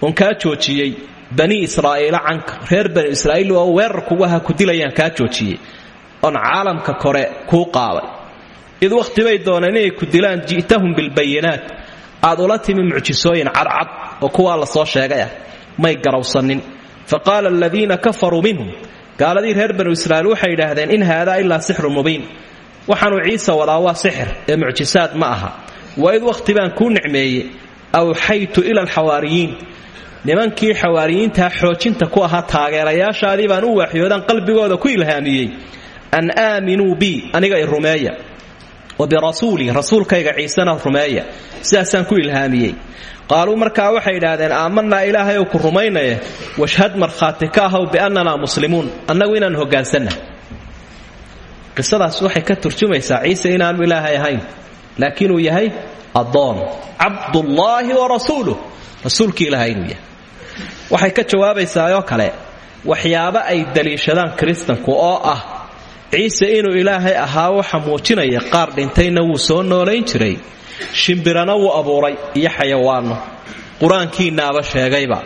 oon kaa joojiyey bani israa'iila canka. Reer bani israa'iil oo weerar kugu aha ku dilayaan kaa joojiyey. Oon caalamka kore kuu qaaday id wakhti bay dooneen inay ku dilaan ji'tahum bilbayinaat. Aad ula timi mucjisooyin cadcad oo kuwaa la soo sheegay ah. May garawsanin fa qaala aladiina kafaruu minhum. Gaaladii reer banu israa'iil waxay yidhaahdeen in haadaa ilaa sixrun mubiin. Waxaanuu ciise wadaa waa sixir ee mucjisaad ma aha. Wa id wakhti baan kuu nicmeeyey. Awxaytu ila alxawaariyiin nimankii xawaariyiintaa xoojinta ku ahaa taageerayaashaadii baan u waaxyoodaan qalbigooda ku ilhaamiyey. An aaminuu bi aniga i rumeeya. Wa birasuulii rasuulkayga ciisena rumeeya. Sidaasaan ku ilhaamiyey. Qaaluu markaa waxay idhaahdeen aamanaa ilaahay ou ku rumaynaye washhad markhaati ka ahow biannanaa muslimuun. Annagu inaan hoggaansanna qisadaas waxay ka turjumaysaa ciise inaanu ilaahay ahayn. Laakiin uu yahay addoon. Cabdullaahi wa rasuuluh. Rasuulkii ilaahay yahay waxay ka jawaabaysaa oo kale waxyaabo ay daliishadaan kiristanku oo ah. Ciise inuu ilaahay ahaa waxa muujinaya qaar dhintayna wuu soo noolayn jiray shimbirana wuu abuuray iyo xayawaano qur'aankiinaaba sheegayba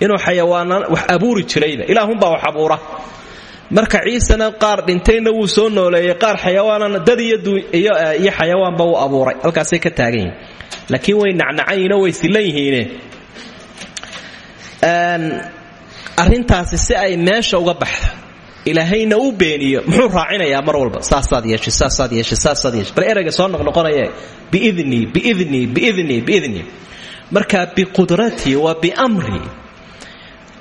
inuu xayawaana wax abuuri jirayba ilaahunbaa wax abuura. Marka ciisena qaar dhintayna wuu soo nooleeyey qaar xayawaanana dad iyo xayawaanba wuu abuuray. Halkaasay ka taagan laakiin way nacnacayiinoo way silan arintaasi si ay meesha uga baxdo ilaahayna u beeniyo muxuu raacinayaa mar walba? Saasaad yeeshay saasaad yeeshay saasaad yeeshay bal erayga soo noqnoqonaya biidnii biidnii biidnii biidnii marka biqudratii wa biamrii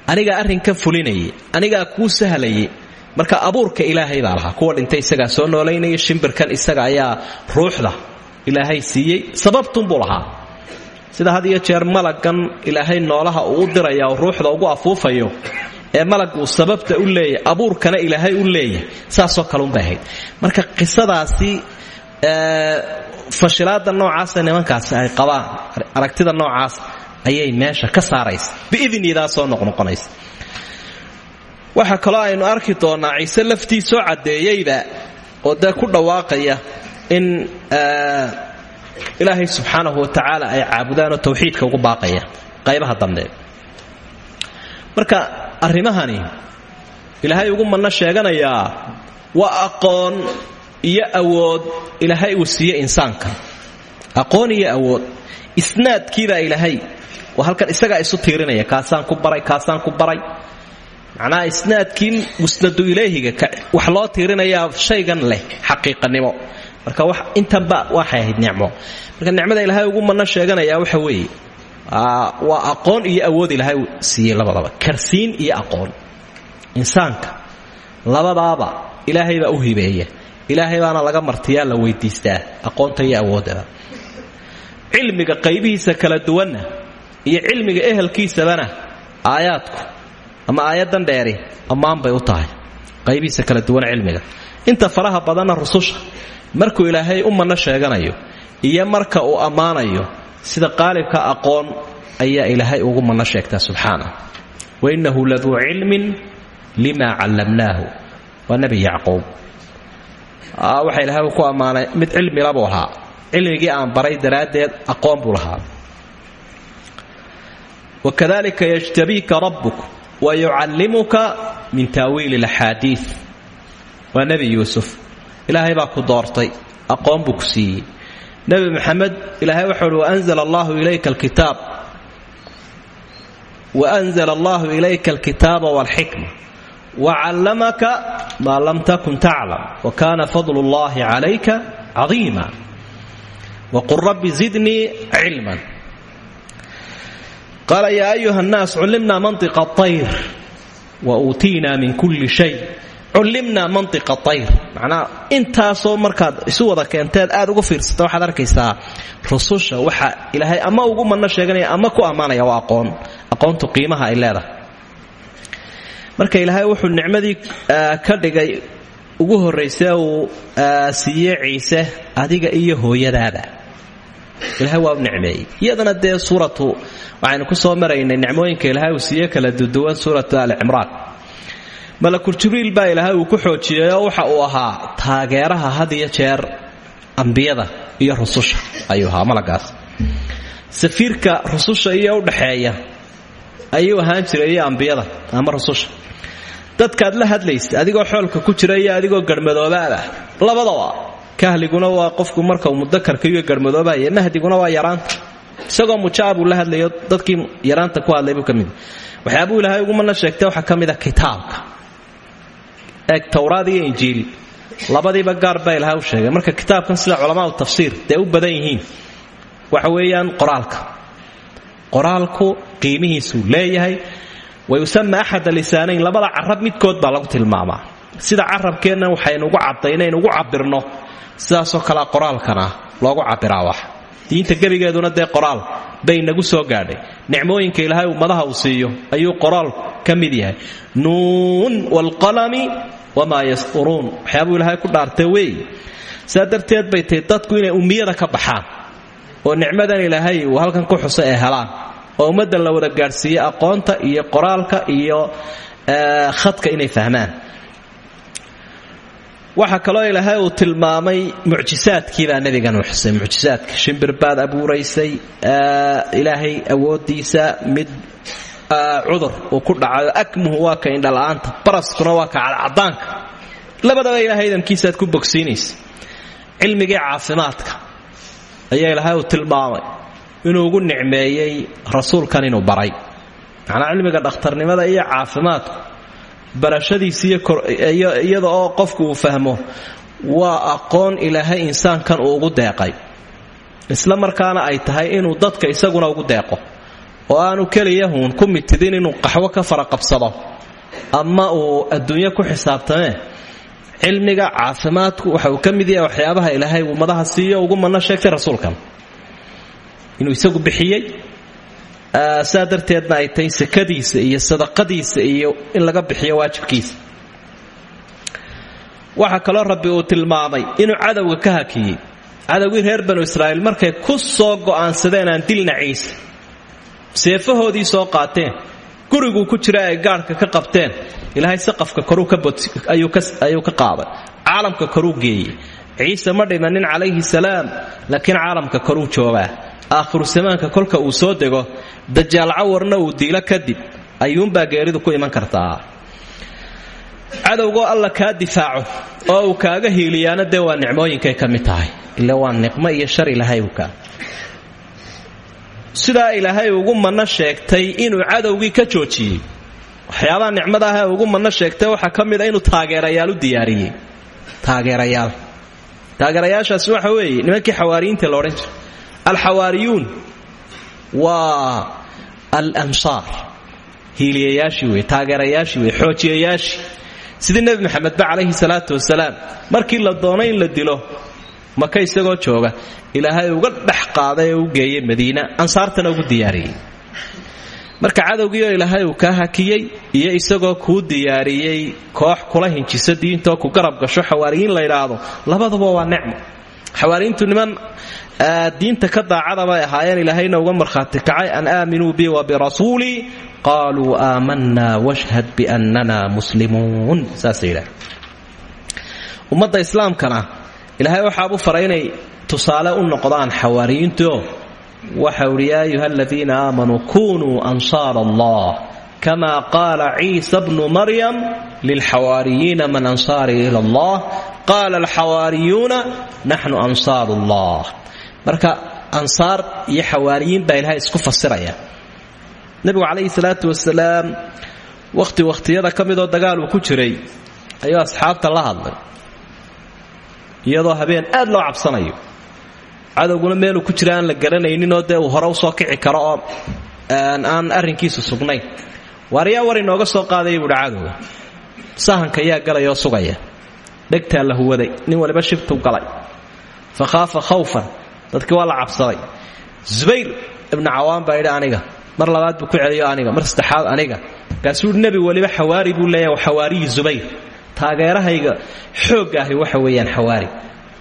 anigaa arrinka fulinayay anigaa kuu sahlayay marka abuurka ilaahay baa lahaa. Kuwa dhintay isagaa soo noolaynaya shimbirkan isaga ayaa ruuxda ilaahay siiyey sababtunbuu lahaa sida had iyo jeer malagan ilaahay noolaha uu u diraya oo ruuxda ugu afuufayo ee malag uu sababta u leeyahay abuurkana ilaahay u leeyahay saasoo kaleunbay ahayd. Marka qisadaasi fashilaada noocaasa nimankaasi ay qabaan aragtida noocaas ayay meesha ka saaraysa biidnidaasoo noqnoqonaysa waxaa kaloo aynu arki doonnaa ciise laftiisoo caddeeyeyba oo dee ku dhawaaqaya in ilaahay subxaanahu wa tacaala ay caabudaanoo tawxiidka ugu baaqaya. Qaybaha dambe. Marka arrimahani ilaahay ugu manno sheeganayaa waa aqoon iyo awood ilaahay uu siiye insaanka. Aqoon iyo awood. Isnaadkiibaa ilaahay waa halkan isagaa isu tiirinaya kaasaan ku baray kaasaan ku baray. Macnaha isnaadkii musnadu ilayhiga wax loo tiirinayaa shaygan leh xaqiiqanimo marka intanba waxay ahayd nicmo. Marka nicmada ilaahay ugu manno sheeganaya waxa weeye waa aqoon iyo awood ilaahay siiyey labadaba. Karsiin iyo aqoon. Insaanka labadaaba ilaahay baa u hibeeya. Ilaahay baana laga martiyaa la weydiistaa aqoonta iyo awoodaba. Cilmiga qaybihiisa kala duwanna iyo cilmiga ehelkiisabana aayaadku ama aayadan dheeri ammaan bay u tahay. Qaybihiisa kala duwan cilmiga. Inta faraha badanna rususha markuu ilaahay u manno sheeganayo iyo marka uu ammaanayo sida qaalibka aqoon ayaa ilaahay ugu manno sheegtaa subxaana wainnahu laduu cilmin lima callamnaahu. Waa nebi yacquub. Waxa ilaahay ku ammaanay mid cilmilabuu ahaa cilmigii aan baray daraaddeed aqoon buu lahaa. Wakadalika yajtabiika rabbuk wa yucallimuka min taawiili alaxaadiid waa nebi yuusuf ilaahay baa ku doortay. Aqoon buu ku siiyey. Nebi maxamed ilaahay wuxuu uhi waanzla allahu ilayka alkitaab. Waanzla allahu ilayka alkitaaba walxikma wacallamaka maa lam takun taclam wa kaana fadlu llahi calayka cadiima waqul rabbi zidnii cilman qaala yaa ayuha nnaas cullimna mantiqa ayr wa uutiina min kulli shay cullimna mantiqa ayr macnaa intaasoo markaad isu wada keenteed aad ugu fiirsata waxaad arkaysaa rususha waxa ilaahay ama ugu manno sheeganaya ama ku ammaanaya waa aqoon. Aqoontu qiimaha ay leedahay. Marka ilaahay wuxuu nicmadii ka dhigay ugu horraysee uu siiye ciise adiga iyo hooyadaada. Ilaahay waa u iyadana dee suuratu waxaynu ku soo maraynay nicmooyinka ilaahay uu siiye kala duduwan suuratu ali cimraan malakul jibriil baa ilaahay uu ku xoojiyey oo waxa uu ahaa taageeraha had iyo jeer ambiyada iyo rususha ayuu ahaa malagaas. Safiirka rususha iyo udhaxeeya ayuu ahaan jiray iyo ama rususha. Dadkaad la hadlaysa adigoo xoolka ku jira adigoo garhmadoobaaba labadaba kahliguna waa qofku markau mudakarka iyo garhmadoobaya mahdiguna waa yaraanta. Isagoo mujaabuu la hadlayo dadkii yaraanta ku hadlay buu ka mid. Waxyaabuu ilaahay ugumana sheegtay waxaa ka mida kitaabka eeg towraad iyo injiil. Labadiiba gaar baa ilahay u sheegay marka kitaabkan sida culamaau tafsiir dee u badan yihiin. Waxa weeyaan qoraalka. Qoraalku qiimihiisuu leeyahay wa yusama axada lisaanayn labada carab midkood baa lagu tilmaamaa. Sida carabkeenna waxaynugu caddaynaynugu cabirno sidaasoo kalea qoraalkana loogu cabiraa wax diinta gebigeeduna dee qoraal bay nagu soo gaadhay. Nicmooyinka ilaahay ummadaha uu siiyo ayuu qoraal ka mid yahay. Nuun waalqalami wamaa yasturuun. Waxyaabuu ilaahay ku dhaartay weey saa darteed bay tahy dadku inay ummiyada ka baxaan oo nicmadan ilaahay uu halkan ku xusa ee helaan oo ummadda la wada gaadhsiiye aqoonta iyo qoraalka iyo khadka inay fahmaan waxaa kaloo ilaahay uu tilmaamay mucjisaadkiibaa nabigan uu xusay. Mucjisaadka shimbir baad abuuraysay ilaahay awoodiisa mid cudur uu ku dhacayo. Akmuhu waa ka indhala-aanta baraskuna waa ka cadcadaanka labadaba ilaahay idamkiisaaad ku bogsiinaysa. Cilmigii caafimaadka ayaa ilaahay uu tilmaamay inuu ugu nicmeeyey rasuulkan inuu baray. Macnaa cilmiga dhakhtarnimada iyo caafimaadku barashadiisi iyada oo qofku uu fahmo waa aqoon ilaahay insaankan uu ugu deeqay. Isla markaana ay tahay inuu dadka isaguna ugu deeqo oo aanu keliyahuun ku mitidin inuu qaxwo ka faraqabsado ama uu adduunyo ku xisaabtamee cilmiga caafimaadku waxa uu ka mid yahay waxyaabaha ilaahay ummadaha siiyo ugu manno sheegtay rasuulkan. Inuu isagu bixiyey saa darteedna ay tahay sakadiisa iyo sadaqadiisa iyo in laga bixiyo waajibkiisa. Waxaa kaloo rabbi uu tilmaamay inuu cadowga ka hakiyey. Cadowgii reer banu israa'iil markay ku soo go'aansadeen aan dilna ciise seefahoodii soo qaateen guriguu ku jira ay gaadhka ka qabteen ilaahay saqafka koruu ayuu ka qaaday. Caalamka koruu geeyey. Ciise ma dhimanin calayhi salaam laakiin caalamka koruu joogaa aakhiru samaanka kolka uu soo dego dajaal cawarna uu diilo kadib ayuunbaa geeridu ku iman kartaa. Cadowgoo alla kaa difaaco oo uu kaaga hiiliyaana dee waa nicmooyinkay ka mid tahay. Ila waa niqmo iyo shar ilaahay uka sidaa ilaahay ugu manno sheegtay inuu cadowgii ka joojiyey. Waxyaabaha nicmadaah ugu manno sheegtay waxaa ka mid a inuu taageerayaal u diyaariyey. Taageerayaal. Taageerayaashaasi waxa weeye nimankii xawaariyiinta la jiray alxawaariyuun waa alansaar hiiliyayaashii wey taageerayaashii wey xoojiyayaashii sidii nebi maxamedba calayhi salaatu wasalaam markii la doonay in la dilo maka isagoo jooga ilaahay uga dhex qaaday oo u geeyey madiina ansaartana ugu diyaariyey. Marka cadowgiioo ilaahay uu kaa hakiyey iyo isagoo kuu diyaariyey koox kula hinjisa diintaoo ku garab gasho xawaariyiin la ydhaahdo labaduba waa nicmo xawaariyiintu niman diinta ka daacada bay ahaayeen. Ilaahayna uga markhaati kacay. An aaminuu bi wa birasuulii qaaluu aamanaa washhad biannana muslimuun. Saasa yidhaah ummadda islaamkana ilaahay waxaabu faray inay tusaale u noqdaan xawaariyiintuoo waxau idhi yaa ayuha aladiina aamanuu kama qaala ciisa bnu maryam lilxawaariyiina man ansaarii ila allah qaala alxawaariyuuna naxnu ansaaru allah marka ansaar iyo xawaariyiin baa ilaahay isku fasiraya nebigu calayhi salaatu wasalaam wakhti wakhtiyada ka dagaal uu ku jiray ayuu asxaabta la hadlay iyadoo habeen aad loo cabsanayo cadowguna meeluu ku jira la garanayninoo dee uu hore u soo kici karo oo aan arrinkiisu sugnayn waaryaa war inooga soo qaadaya buuhi cadowga sahanka yaa galayoo sugaya dhegtaa la huwaday. Nin waliba shibtuu galay. Fa khaafa khawfan. Dadkii waa cabsaday. Zubayr ibnu cawaan baa aniga mar labaad buu ku celiyo aniga mar saddexaad aniga. Markaasuu nebi weliba xawaari buu leeyahay xawaariyi zubayr. Taageerahayga xoogga ahi waxa weeyaan xawaari.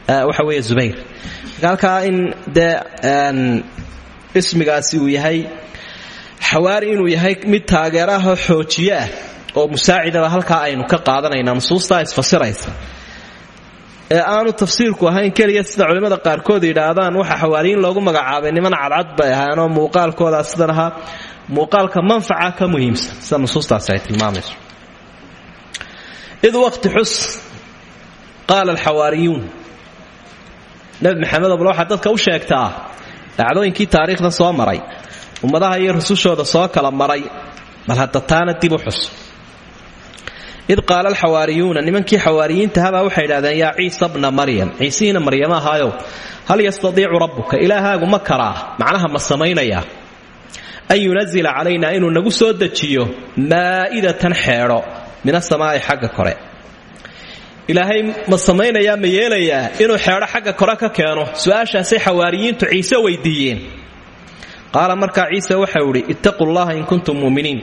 Waxa weeye zubayr. Marka halkaa in dee ismigaasi uu yahay xawaari inuu yahay mid taageeraha xoojiye ah oo musaacidaba halkaa aynu ka qaadanaynaa nusuustaa isfasiraysa ee aanu tafsiirku ahayn keliya sida culimmada qaarkood yidhaahdaan waxa xawaariyiin loogu magacaabay niman cadcad bay ahaanoo muuqaalkoodaa sidan ahaa muuqaalka manfaca ka muhiimsan. Sida nusuustaasi ay tilmaamayso. Id waqti xus qaala alxawaariyuun. Nebi maxamed oblo waxaa dadka u sheegtaa dhacdooyinkii taariikhda soo maray ummadaha iyo rusushooda soo kala maray bal hadda taana dib u xus id qaala alxawaariyuuna nimankii xawaariyiintahabaa waxay idhahdeen yaa ciisa bna maryam ciisihiina maryama ahaayow hal yastadiicu rabbuka ilaahaagu ma karaa macnaha ma samaynayaa an yunazila calaynaa inuu nagu soo dejiyo maa'idatan xeedho min asamaa'i xagga kore ilaahay ma samaynayaa ma yeelayaa inuu xeedho xagga kore ka keeno su'aashaasay xawaariyiintu ciise weydiiyeen qaala markaa ciise waxau idhi ittaquu in kuntum mu'miniin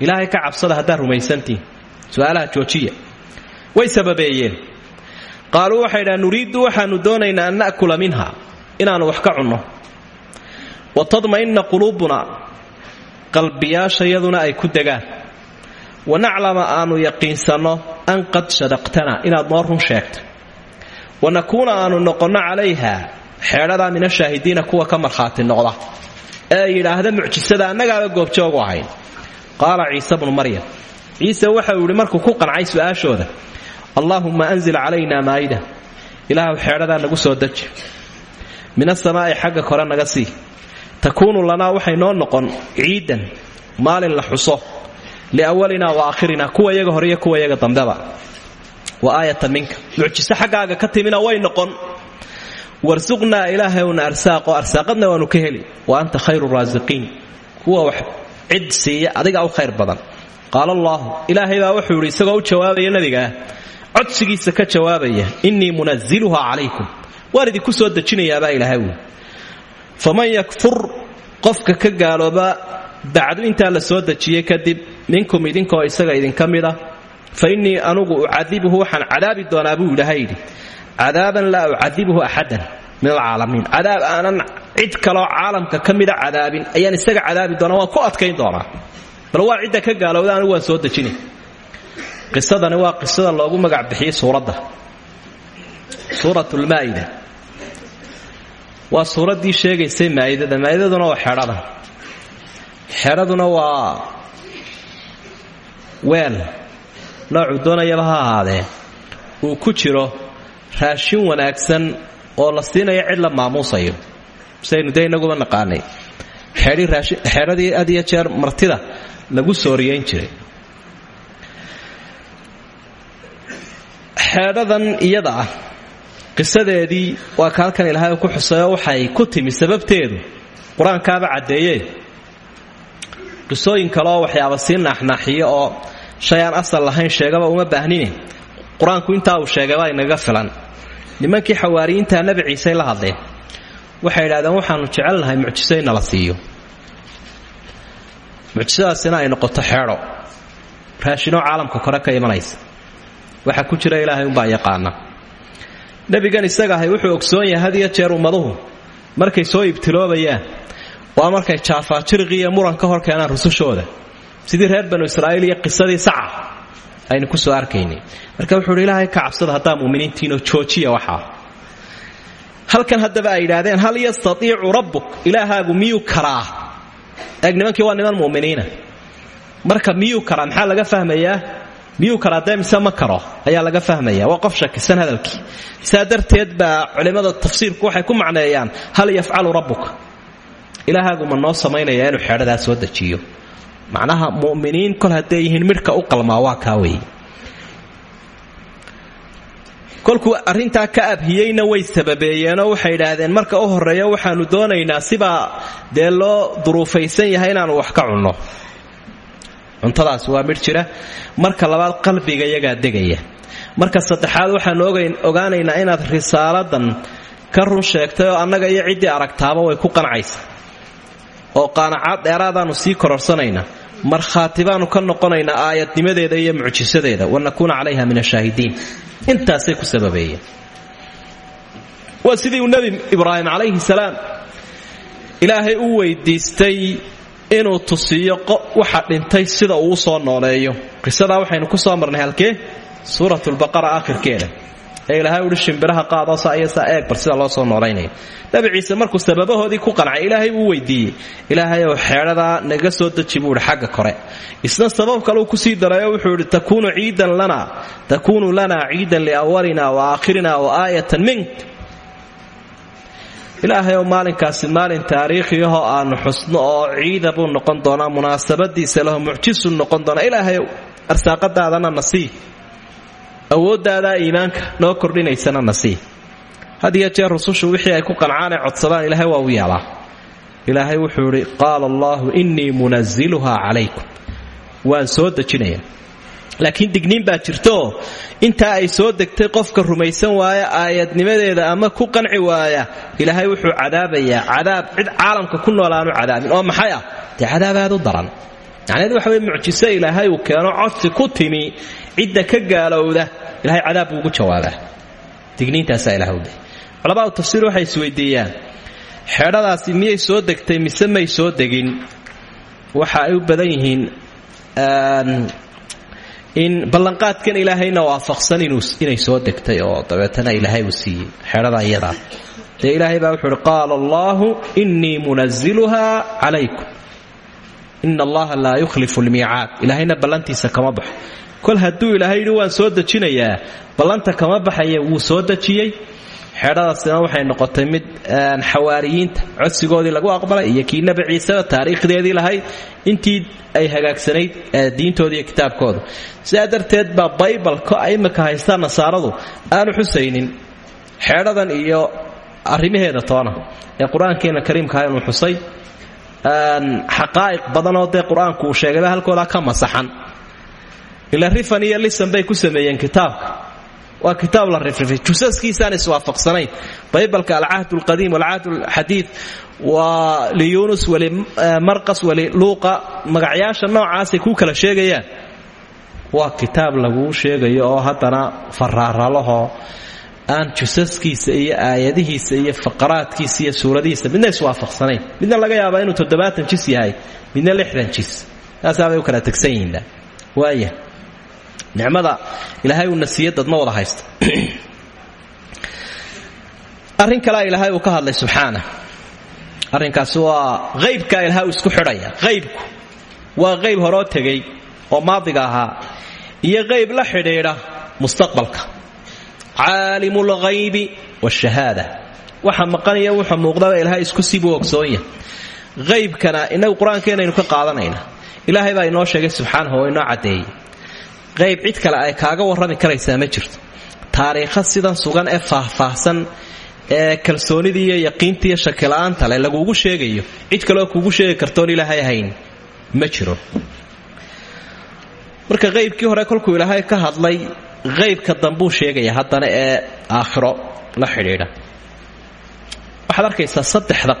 ilaahay ka cabsada haddaad rumaysantihin su'aalaha joojiya. Way sababeeyeen. Qaaluu waxay dhaha nuriiddu waxaannu doonaynaa an na'kula minha inaannu wax ka cunno. Wa tadma'inna quluubuna qalbiyaashayaduna ay ku degaan. Wa naclama aannu yaqiinsanno an qad sadaqtana inaad noo run sheegto wa nakuuna aannu noqonno calayha xeedhadaa min ashaahidiina kuwa ka markhaati noqda. Ee yidhaahda mucjisada annagaaba goobjoogu ahayn. Qaala ciise bnu maryam ciise waxau yidhi markuu ku qancay su'aashooda allaahumma anzil calayna maa'ida. Ilaahu xeedhadaa nagu soo deji. Min asamaa'i xagga kore naga sii. Takuunu lanaa waxay noo noqon ciidan maalin la xuso. Liawalinaa wa aakhirina kuwa yaga hore iyo kuwa yaga dambeba. Wa aayatan minka. Mucjiso xaggaaga ka timina way noqon. Warsuqnaa ilaahayna arsaaqo arsaaqadna waanu ka heli. Wa anta khayru raasiqiin kuwa wax cid siiya adiga u khayr badan qaala allaahu ilaahay baa wuxuu yidhi isagoo u jawaabaya nabigaah codsigiisa ka jawaabaya innii munaziluha calaykum. Waan idinku soo dejinayaabaa ilaahay wy faman yakfur qofka ka gaalooba bacdu intaa la soo dejiyey kadib minkum idinkoo isaga idinka mid ah fa innii anugu ucadibuhu waxaan cadaabi doonaa buu ilaahay yidhi. Cadaaban laa ucadibuhu axadan min alcaalamiin. Cadaab aanan cid kaloo caalamka ka mida cadaabin ayaan isaga cadaabi adkayn doonaa bal waa cidda ka gaalowda anigu waan soo dejinay qisadani waa qisada loogu magac bixiyey suuradda suurat waa suuraddii sheegaysay maa'idada. Maa'idaduna waa xeedhada xeedhaduna waa weel. Noocuu doonayaba ha ahaadee. Uu ku jiro raashin wanaagsan oo la siinayo cid la maamuusayo. Saynu dee inaguba naqaanay. Xeedhadii had iyo jeer martida lagu sooriyeyn jiray. Xeedhadan iyada ah qisadeedii waa ka halkan ilaahay ku xusayo waxay ku timi sababteedu qur'aankaaba caddeeyee qisooyin kaleoo waxyaaba sii naaxnaaxiyo oo shay aan asal lahayn sheegaba uma baahnine qur'aanku intaa uu sheegayba inaga filan. Nimankii xawaariyiintaa nebi ciisey la hadleen waxay idhahdeen waxaanu jecelnahay mucjiso in nala siiyo mucjisadaasina ay noqoto xeedho. Raashinoo caalamka kore ka imanaysa. Waxa ku jira ilaahay umbaa yaqaana. Nebigan isaga ahay wuxuu ogsoon yahay had jeer ummaduhu. Markay soo ibtiloobayaan waa markay jaafaajirqi iyo muran ka hor keenaan rusushooda. Sidii reer banu israa'iil iyo qisadii saca aynu ku soo arkaynay. Marka wuxuu ilaahay ka cabsada haddaa muminiintiinoo joojiya waxaa. Halkan haddaba ay yidhaahdeen hal yastaiicu rabbuk ilaahaagu miyuu karaa eeg nimankii waa niman muminiina marka miyuu karaa maxaa laga fahmayaa? Miyuu karaa? Dee ma karo? Ayaa laga fahmaya waa qof shakisan hadalkii. Saa darteed baa culimmada tafsiirku waxay ku macneeyaan hal yafcalu rabbuka ilaahaagu ma noo samaynaya inuu xeedhadaa soo dejiyo. Macnaha muminiin kol hadday yihiin midhka u qalmaa waa kaa weeye kolkuu arrintaa ka abhiyeyna way sababeeyeenoo waxay idhaahdeen marka u horreeya waxaanu doonaynaa sibaa dee loo duruufaysan yahay inaannu wax ka cunno. Cuntadaas waa midh jira. Marka labaad qalbiga yagaa degaya. Marka saddexaad waxaanu ogaanaynaa inaad risaaladan ka run sheegtay oo annaga iyo ciddii aragtaaba way ku qancaysa oo qaanacaad dheeraadaannu sii kororsanaynaa. Markhaati baannu ka noqonaynaa aayadnimadeeda iyo mucjisadeeda. Wanakuuna calayha min ashaahidiin intaasay ku sababeeyeen. Waa sidii uu nebi ibraahim calayhi salaam ilaahay u weydiistay inuu tusiiyo waxa dhintay sida uu u soo nooleeyo. Qisadaa waxaynu ku soo marnay halkee? Suuratulbaqara aakhirkeeda ee ilaahay uhi shimbiraha qaadoo saa iyo saa eeg bal sida loo soo noolaynaya. Nabi ciise markuu sababahoodii ku qancay ilaahay uu weydiiyey. Ilaahayow xeedhadaa naga soo deji buu xagga kore. Isna sabab kaleu ku sii darayo wuxuu idhi takuunu lanaa ciidan liawalina wa aakhirina wa aayatan mink. Ilaahayow maalinkaasi maalin taariikhiyahoo aanu xusno oo ciida buu noqon doonaa munaasabadiisa laho mucjisu noqon doonaa. Ilaahayow arsaaqadaadana nasii awooddaadaa iimaanka noo kordhinaysana nasii had iyo jeer rusushu wixii ay ku qancaanay codsadaan ilaahay waa u yeelaa ilaahay wuxuu idhi qaala allaahu innii munaziluhaa calaykum. Waan soo dejinayaa laakiin digniin baa jirtooo intaa ay soo degtay qofka rumaysan waaya aayadnimadeeda ama ku qanci waaya ilaahay wuxuu cadaabayaa cadaab cid caalamka ku noolaanu cadaabin. Oo maxay ah? Dee cadaab aad u daran. Macnaheedu waxa wey mucjiso ilaahay uu keeno codsi ku timi cidda ka gaalowda ilahay cadaab buu ugu jawaabaa digniintaasaa ilaha ude culamaadu tafsiir waxay isweydiiyaan xeedhadaasi miyay soo degtay mise may soo degin? Waxa ay u badan yihiin in ballanqaadkan ilaahayna waafaqsan inay soo degtay oo dabeetana ilaahay uu siiyey xeedhada iyadaa dee ilaahay baa wuxuu uhi qaala allaahu innii munaziluha calaykum. Allaha laa yukhlifu lmiicaad ilaahayna ballantiisa kama baxo kol hadduu ilaahay yidhi waan soo dejinayaa ballanta kama baxaya wuu soo dejiyey. Xeedhadaasina waxay noqotay mid xawaariyiinta codsigoodii lagu aqbalay iyo kii nebi ciiseba taariikhdeedii lahayd. Intii ay hagaagsanayd diintooda iyo kitaabkooda. Sidaa darteed baa baybalka imika haystaa nasaaradu aanu xusaynin. Xeedhadan iyo arrimaheeda toona ee qur'aankeena kariimkaha inuu xusay xaqaa'iq badanoo dee qur'aanku uu sheegayba ka masaxan ila rifan iyo lisan bay ku sameeyeen kitaabka. Waa kitaab la rifrifay jusaskiisaan iswaafaqsanayn. Baybalka alcahd lqadiim walcahd lxadiid waa liyunus walimarqas waliluuqa magacyaasha noocaasay ku kala sheegayaan. Waa kitaab laguu sheegayo oo haddana faraaralahoo aan jusaskiisa iyo aayadihiisa iyo faqaraadkiisa iyo suuradihiisa midna iswaafaqsanayn. Midna laga yaabaa inuu toddobaatan jis yahay midna lixdan jis. Taasaabay u kala tegsan yihiin. Waaya nicmada ilaahay uuna siiye dadma wada haysta arrin kalea ilaahay uu ka hadlay subxaana. Arrinkaasi waa qaybkaa ilahay uu isku xidhaya qaybku. Waa qayb horoo tegay oo maadiga ahaa iyo qayb la xidhiidha mustaqbalka. Caalimu lghaybi wshahaada waxa maqanaya wuxa muuqdaba ilaahay isku sibuu ogsoonya qaybkana inagu qur'aankeenaynu ka qaadanayna. Ilaahay baa inoo sheegay subxaanahu oo inoo caddeeyey qayb cid kale ay kaaga warrami karaysaa ma jirto. Taariikha sidan sugan ee faahfaahsan ee kalsoonidii iyo yaqiintii iyo shakila-aanta leh sheegayo cid kaleoo kuugu sheegi kartoon ilaahay ahayn ma jiro. Marka qaybkii hore kolkuu ilaahay ka hadlay qaybka dambuu sheegaya haddana ee aakhiro la xidhiidha. Waxaad arkaysaa saddexda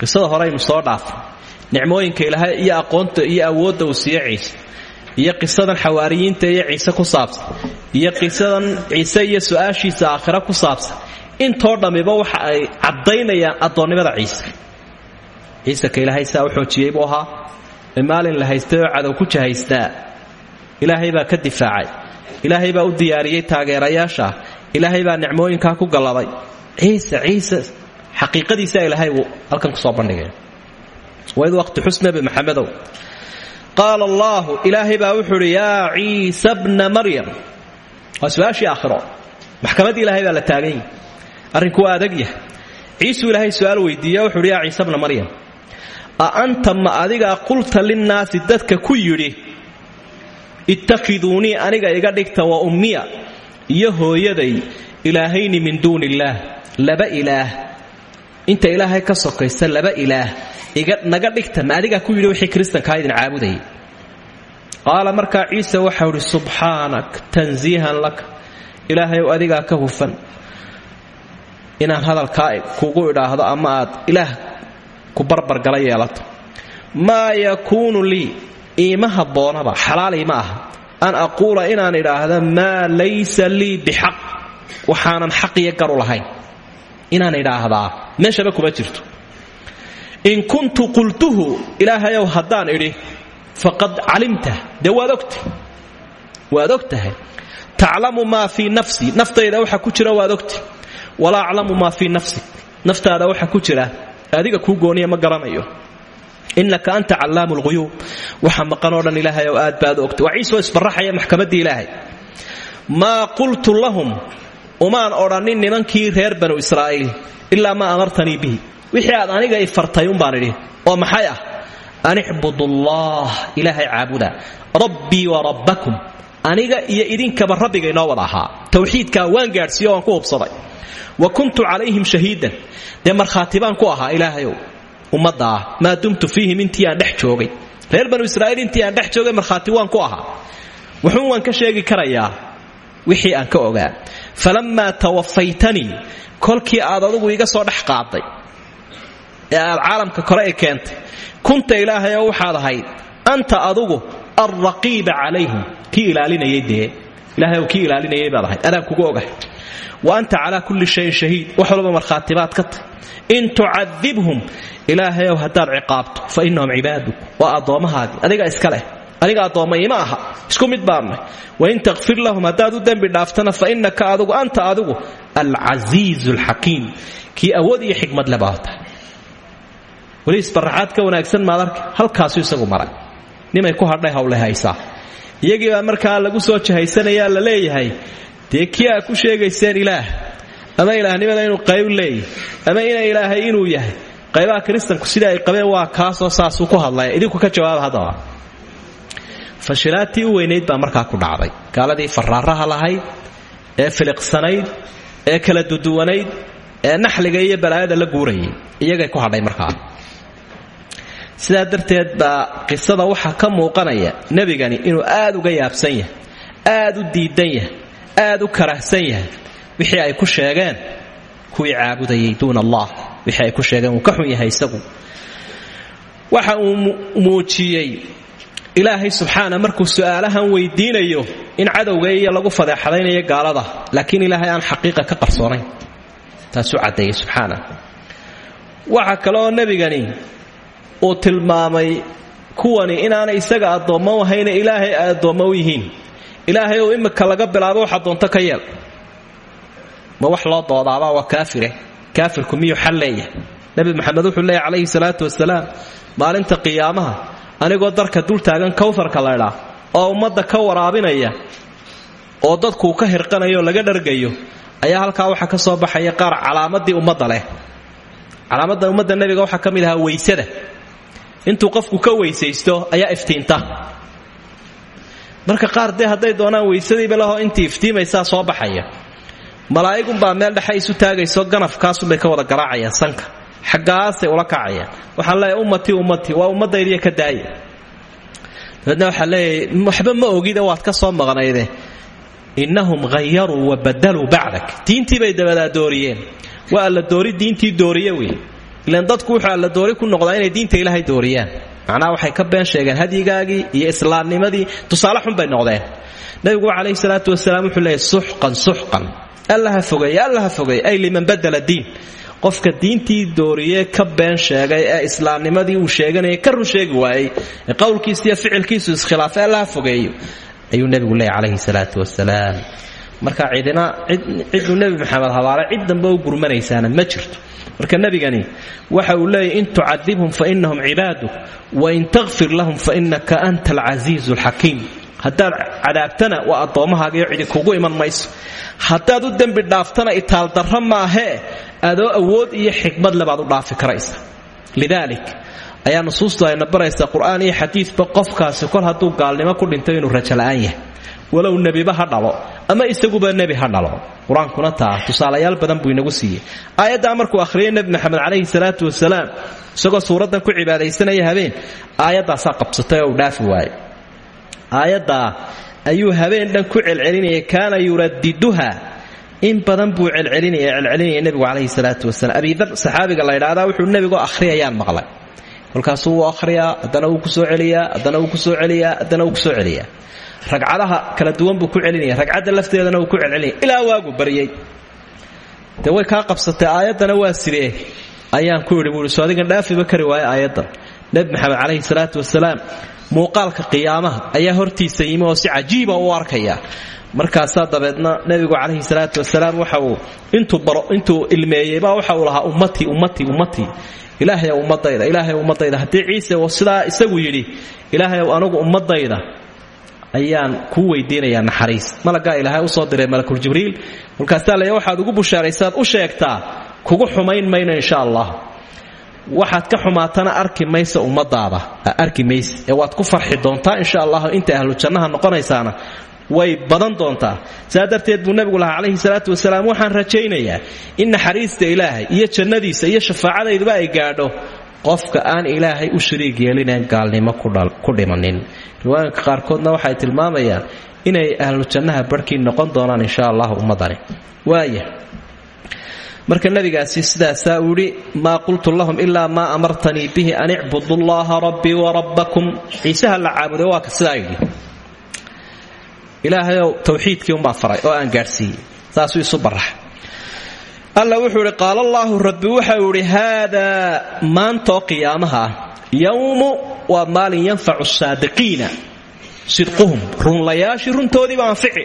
qisada hore aynu soo dhaafay nicmooyinka ilaahay iyo aqoonta iyo awoodda uu siiye ciise iyo qisadan xawaariyiinta iyo ciise ku saabsan iyo qisadan ciise iyo su'aashiisa aakhira ku saabsan. Intoo dhammiba waxa ay caddaynayaan addoonnimada ciise. Ciise ka ilaahay saa u xoojiyey buu ahaa. Ee maalin la haystay oo cadow ku jahaysnaa ilaahay baa ka difaacay. Ilaahay baa u diyaariyey taageerayaasha. Ilaahay baa nicmooyinkaa ku galladay ciise ciise xaqiiqadiisa ilaahay halkan ku soo bandhigay. Waid waqti xus nebi maxamedow qaala allaahu ilaahay baa wuxuu idhi yaa ciisa bna maryam. Waa su'aashii aakhiro. Maxkamaddii ilaahay baa la taagan yahi arrinku waa adag yahay. Ciisuu ilaahay su'aal weydiiya wuxuu idhi yaa ciisa bna maryam a anta ma adigaa qulta linnaasi dadka ku yidhi ittakhiduunii aniga iga dhigta wa ummiya iyo hooyaday ilaahayni min duuni illaah laba ilaah. Inta ilaahay ka sokaysa laba ilaah naga dhigta ma adigaa ku yidhi wixii kristankaa idin caabudayay qaala markaa ciise waxau idhi subxaanak tansiihan laka ilaahayow adigaa ka hufan. Inaan hadalkaa kugu idhaahdo ama aad ilaah ku barbargala yeelato. Maa yakuunu lii iima habboonaba xalaal iima aha. An aquula inaan idhaahda maa laysa lii bixaq. Waxaanan xaq iyo garu lahayn. Inaan idhaahdaa meeshaba kuma jirto in kuntu qultuhu ilaahayow haddaan idhi faqad calimta. Dee waad og tahay taclamu nafsii naftayda waxa ku jira waad ogtahy walaa aclamu maa fii nafsik waxa ku jira adiga kuu gooniya ma garanayo. Inaka anta callaamu lhuyuub waxa maqanoo dhan ilaahay ow aad baad ogtay. Waa ciisoo isbaraxaya maxkamaddii ilaahay. Maa qultu lahum. Umaan odhannin nimankii reer banu israa'iil ilaa maa amartanii bihi wixii aad aniga i fartay umbaan idhi oo maxay ah? An icbudullah ilaahay caabuda. Rabbii wa rabbakum. Aniga iyo idinkaba rabbiga inoo wada ahaa. Towxiidkaa waan gaadhsiiyo waan ku hubsaday. Wa kuntu calayhim shahiidan. Dee markhaati ku ahaa ilaahayow ummadda ah dumtu fiihim intii aan dhex joogay. Reer banu israa'iil intii aan dhex joogay markhaati waan ku ahaa. Wuxuun waan ka sheegi karayaa wixii aan ka ogaa. Falammaa tawafaytanii kolkii aad adugu iga soo dhex qaaday ee aad caalamka kore i keentay. Kunta ilaahay oo waxaad ahayd anta adugu alraqiiba calayhim kii ilaalinayay dee? Ilahay ou kii ilaalinayay baad ahayd adaan kugu ogahay. Wa anta calaa kulli shayin shahiid. Wax walba markhaatibaad ka tahy in tucadibhum. Ilaahayow haddaad ciqaabto fa innahum cibaaduk. Waa addoommahaagii adiga iska leh. Aniga addoomma ima aha. Isku mid baannay wain takfir lahum. Haddaad u dembi dhaaftana fa innaka adugu anta adigu alcasiizu alxakiim kii awood iyo xikmad le baa tahay weli isbaraxaad ka wanaagsan maad arka isagu maray. Nimay ku hadhay hawle haysaa iyagii baa markaa lagu soo jahaysanayaa la leeyahay dee ku sheegayseen ilaah? Ama ilaahnimada inuu qayb leeyahy ama ina ilaahay inuu yahay? Qaybaha kiristanku sidai ay qabeen waa kaasoo saasuu ku hadlaya. Idinku ka jawaaba haddaba fashilaatii weynayd baa markaa ku dhacday. Gaaladii faraaraha lahayd ee filiqsanayd ee kala duduwanayd ee naxliga iyo balaayada la guurayay. Iyagay ku hadhay markaa sidaa darteed baa qisada waxaa ka muuqanaya nebigani inuu aad uga yaabsan yahay aad u diidan yahay aad u karahsan yahay. Wixii ay ku sheegeen kuwii caabudayay duuna allah. Wixii ay ku sheegeen wuu ka xun yahay isagu. Waxa uu muujiyey ilaahay subxaana markuu su'aalahan weydiinayo in cadowga lagu fadeexadaynayo gaalada laakiin ilaahay aan xaqiiqa ka qarsoonayn. Taasuu caddeeyey subxaana. Waxa kale oo nebigani uu tilmaamay kuwani inaanay isaga addoommo ahayne ilaahay ay addoommo yihiin. Ilaahay ou imika laga bilaabo waxa doonto ka yeel. Ma wax loo doodaabaa waa kaafire. Kaafirku miyuu xal leeyahay? Maxamed wuxuu leeyahy calayhi salaatu wasalaam maalinta qiyaamaha anigoo darka dultaagan kawharka laydhaa oo ummadda ka waraabinaya oo dadkuu ka hirqanayo laga dhargayo ayaa halkaa waxaa ka soo baxaya qaar calaamadii ummadda leh. Calaamadda ummadda nebiga waxaa ka mid weysada intuu qofku ka weysaysto ayaa iftiinta. Marka qaar dee hadday doonaan weysadiiba leho intii iftiimaysaa soo baxaya. Malaa'igunbaa meel dhexe isu taagayso ganafkaasunbay ka wada garaacayaan sanka. Xaggaasay ula kacayaan. Waxaan leeyahay ummatii ummatii waa ummadaydiiyo ka daaya dabeedna waxaa leeyahay ma ogide waad ka soo maqnayde. Innahum hayaruu wa badaluu bacdak. Diintii bay dabadaa dooriyeen. Waa alla doori diintii dooriye wey ilan dadku wuxuu alla doori ku noqdaa inay diinta ilaahay dooriyaan. Macnaha waxay ka been sheegeen hadyigaagii iyo islaamnimadii tusaale xun bay noqdeen. Nabigu calayhi salaatu wasalaam wuxuu leeyahy suxqan suxqan. Allaha fogeeye allaha fogeeye ay liman badala diin. Qofka diintii dooriyee ka been sheegay ee islaamnimadii uu sheeganayay ka run sheegi waayey ee qowlkiisa iyo ficilkiisu iskhilaafay allaha fogeeyo ayuu nebigu leeyahy calayhi salaatu wasalaam marka cidina cidduu nebi maxamed habaalay cid dambe u gurmanaysaana ma jirto marka nebigani waxa uu leeyahy in tucadibhum fa inahum cibaaduk wain takfir lahum fa inaka anta alcasiizu alxakiim haddaad cadaabtana waa addoommahaagiyo cidi kugu iman mayso. Haddaad u dembi dhaaftana itaaldarra maahee adoo awood iyo xikmad lebaad u dhaafi karaysa. Lidaalik ayaa nusuustu ayna qur'aan iyo xadiidba qofkaasi kol hadduu gaalnimo ku dhinto inuu rajala'aan yahay. Walow nebiba ha dhalo ama isaguba nebi ha dhalo. Qur'aankuna taa tusaalayaal badan buu inagu siiyey. Aayaddaa markuu akhriyay nebi maxamed calayhi salaatu wasalaam isagoo suuraddan ku cibaadaysanaya habeen aayaddaasaa qabsatay oo uu dhaafi waaye aayaddaa ayuu habeen dhan ku celcelinaya kaana yuradiduha in badan buu celcelinaya celcelinaya nebigu calayhi salaatu wasalaam. Abidar saxaabiga la ydhaahdaa wuxuu nebigoo akhriyayaan maqlay. Kolkaasuu wuu akhriyaa haddana wuu ku soo celiyaa haddana wuu ku soo celiyaa haddana wuu ku soo celiyaa ragcadaha kala duwan buu ku celinaya ragcadda lafteedana wuu ku celcelinaya ilaa waagu baryay. Dee way kaa aayaddana waa sidee ayaan ku idhi buui so adigan dhaafiba kari waayo aayaddan nebi maxamed calayhi salaatu wasalaam muuqaalka qiyaamaha ayaa hortiisa yimi oo si cajiiba u arkaya. Markaasaa dabeedna nebigu calayhi salaatu wasalaam waxa uu intuu ilmeeyeyba waxa uu lahaa ummatii ummatii ummatii ilaahay ummadayda ilaahay ummadayda haddii ciise uu sidaa isagu yidhi ilaahay anugu ummadayda ayaan kuu weydiinayaa naxariis. Malagaa ilaahay u soo diray malakul jibriil. Kolkaasaa ley waxaad ugu bushaaraysaad u sheegtaa kugu xumayn mayno insha allah. Waxaad ka xumaatana arki maysa ummadaada arki maysa ee waad ku farxi doontaa insha allah inta ahlu jannaha noqonaysaana. Way badan doontaa. Saa buu nebigu lahaa calayhi salaatu wasalaam waxaan rajaynayaa in naxariista ilaahay iyo jannadiisa iyo shafaacadayduba ay gaadho qofka aan ilaahay u shariig yeelineen gaalnimo ku dhimanin. Riwaayinka qaarkoodna waxay tilmaamayaan inay ahlu jannaha barhkii noqon doonaan insha allah ummadani. Waaya marka nabigaasi sidaasaa uu yidhi maa qultu lahum ilaa maa amartanii bihi an icbudu llaha rabbii warabbakum ciisaha la caabuday waa ka sidaa yidhi. Ilaahayow tawxiidkii umbaa faray oo aan gaadhsiiyey saasuu isu baraxa alla wuxuu idhi qaala allaahu rabbi waxau idhi haadaa maantaoo qiyaamaha ah yowmu waa maalin yanfacu saadiqiina sidquhum runlayaashii runtoodiiba anfici.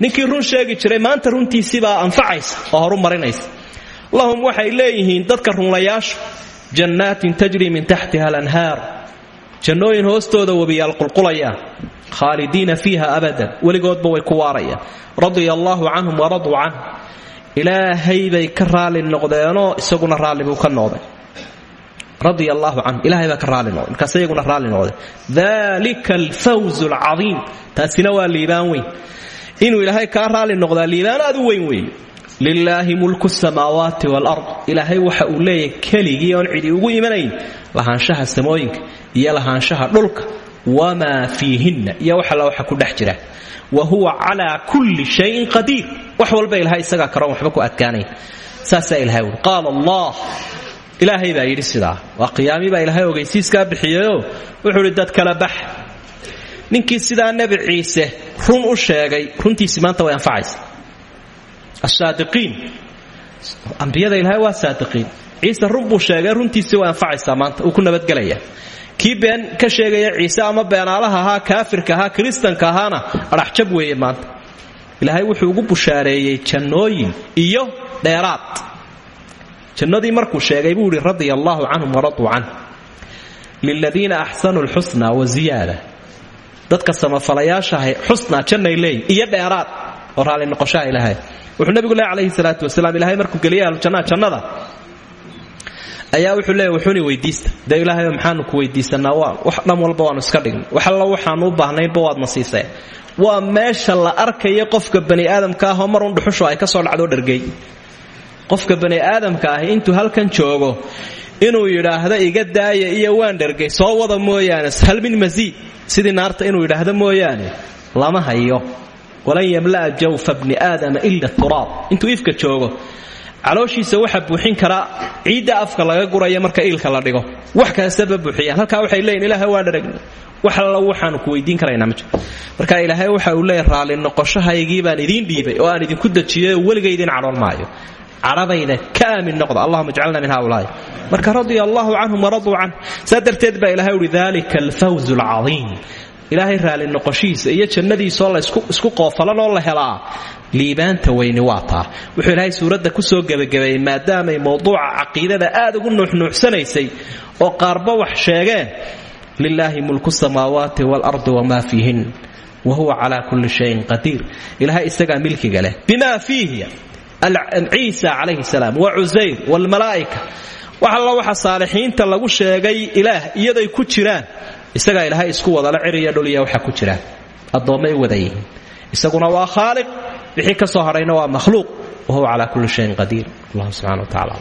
Ninkii run sheegi jiray maanta runtiisibaa anfacaysa oo horu marinaysa. Lahum waxay leeyihiin dadka runlayaashu jannaatin tajrii min taxtiha alanhaar jannooyin hoostooda webiyaal qulqulayaan khaalidiina fiiha abadan weligoodba way ku waarayaan radia allaahu canhum waraduu canh ilaahay bay ka raali noqdeenoo isaguna raalli buu ka noqday. Radia allaahu canhum ilahay ka raali noqday. Markaas iyaguna raalli noqday. Dalika alfawz alcadiim taasina waa liibaan weyn. Inuu ilaahay kaa raali noqdaa liibaan aad weyn weeye lilaahi mulku samaawaati walard ilaahay waxa uu leeyahay keligii oon cidi ugu imanayn. Lahaanshaha samooyinka iyo lahaanshaha dhulka. Wamaa fiihinna. Iyo wax alla waxa ku dhex jira wa huwa calaa kulli shayin qadiir. Wax walba ilahay isagaa karoon waxba ku adkaanayn. Saasaa ilahay ui qaala allah. Ilaahay baa yidhi sidaa waa qiyaami baa ilaahay ogaysiiskaa bixiyeyoo wuxuu dad kala bax. Ninkii sidaa nebi ciise run u sheegay runtiisi maanta way anfacaysa. Asaadiqiin ambiyada ilaahay waa saadiqiin. Ciise run buu sheegay runtiisii way anfacaysaa maanta uu ku nabadgelaya kii been ka sheegaya ciise ama beenaalaha ahaa kaafirka ahaa kiristanka ahaana adhaxjab weeye maanta. Ilaahay wuxuu ugu bushaareeyey jannooyin iyo dheeraad. Jannadii markuu sheegay buu idhi radia allaahu canhum waraduu canh liladiina axsanuu lxusna wa ziyaada. Dadka samafalayaashahay xusna jannay leeyihiin iyo dheeraad. Oo raalli noqoshaha ilaahay. Wuxuu nabigu leey calayhi salaatu wasalaam ilaahay markuu geliyay jannada ayaa wuxuu leeya wuxuuni weydiista. Dee ilaahayo maxaanu ku weydiisanaa? Wax dhan walba waanu iska dhign wax alla waxaanu u baahnaynba waadna siisee waa meesha la arkaya qofka bani aadamka ah oo marun dhuxushu ay ka soo dhacdo dhargay. Qofka bani aadamka ahi intuu halkan joogo inuu yidhaahdo iga daaya iyo waan dhargay. Soo wada mooyaane hal min sidii naarta inuu yidhaahdo mooyaane lama hayo. Walan yamla'a jawfa bni aadama ila turaab intuu ifka joogo calooshiisa waxa buuxin karaa ciidda afka laga guraya marka iilka la dhigo. Wax kastaba buuxiyaan halkaa waxay leeyihiin ilaahay waa dharagna wax alla waxaanu ku weydiin karaynaa ma jiro marka ilaahay waxa uu leeyahy raalli noqoshahaygii baan idiin dhiibay oo aan idinku dejiyay oo weliga idiin cadhoon maayo. Cadhadayda ka aamin noqda allahuma min haulaai marka radia allaahu canhum waraduu canh saa darteed baa ilahay uhi dalika alfawz alcadiim ilaahay raalli noqoshihiisa iyo jannadiisaoo la isku qoofalanoo la helaa. Liibaanta weyni waa wuxuu ilaahay suuradda ku soo gebagabeeyey maadaamay mowduuca caqiidada aad ugu nuuxnuuxsanaysay oo qaarba wax sheegeen lilaahi mulku samaawaati waalardi wamaa fiihin wa huwa calaa kulli shayin qadiir. Ilaahay isagaa milkiga leh. Bima fiihi ciisa calayhi salaam wa cusayr waalmalaa'ika wax alla waxa saalixiinta lagu sheegay ilaah iyaday ku jiraan isagaa ilaahay isku wadala ciriya dhuliya waxa ku jiraan addoommay wada yihiin isaguna waa khaaliq. Wixii ka soo hadhayna waa makhluuq. Wa huwa calaa kulli shayin qadiir. Allah subxana wa tacala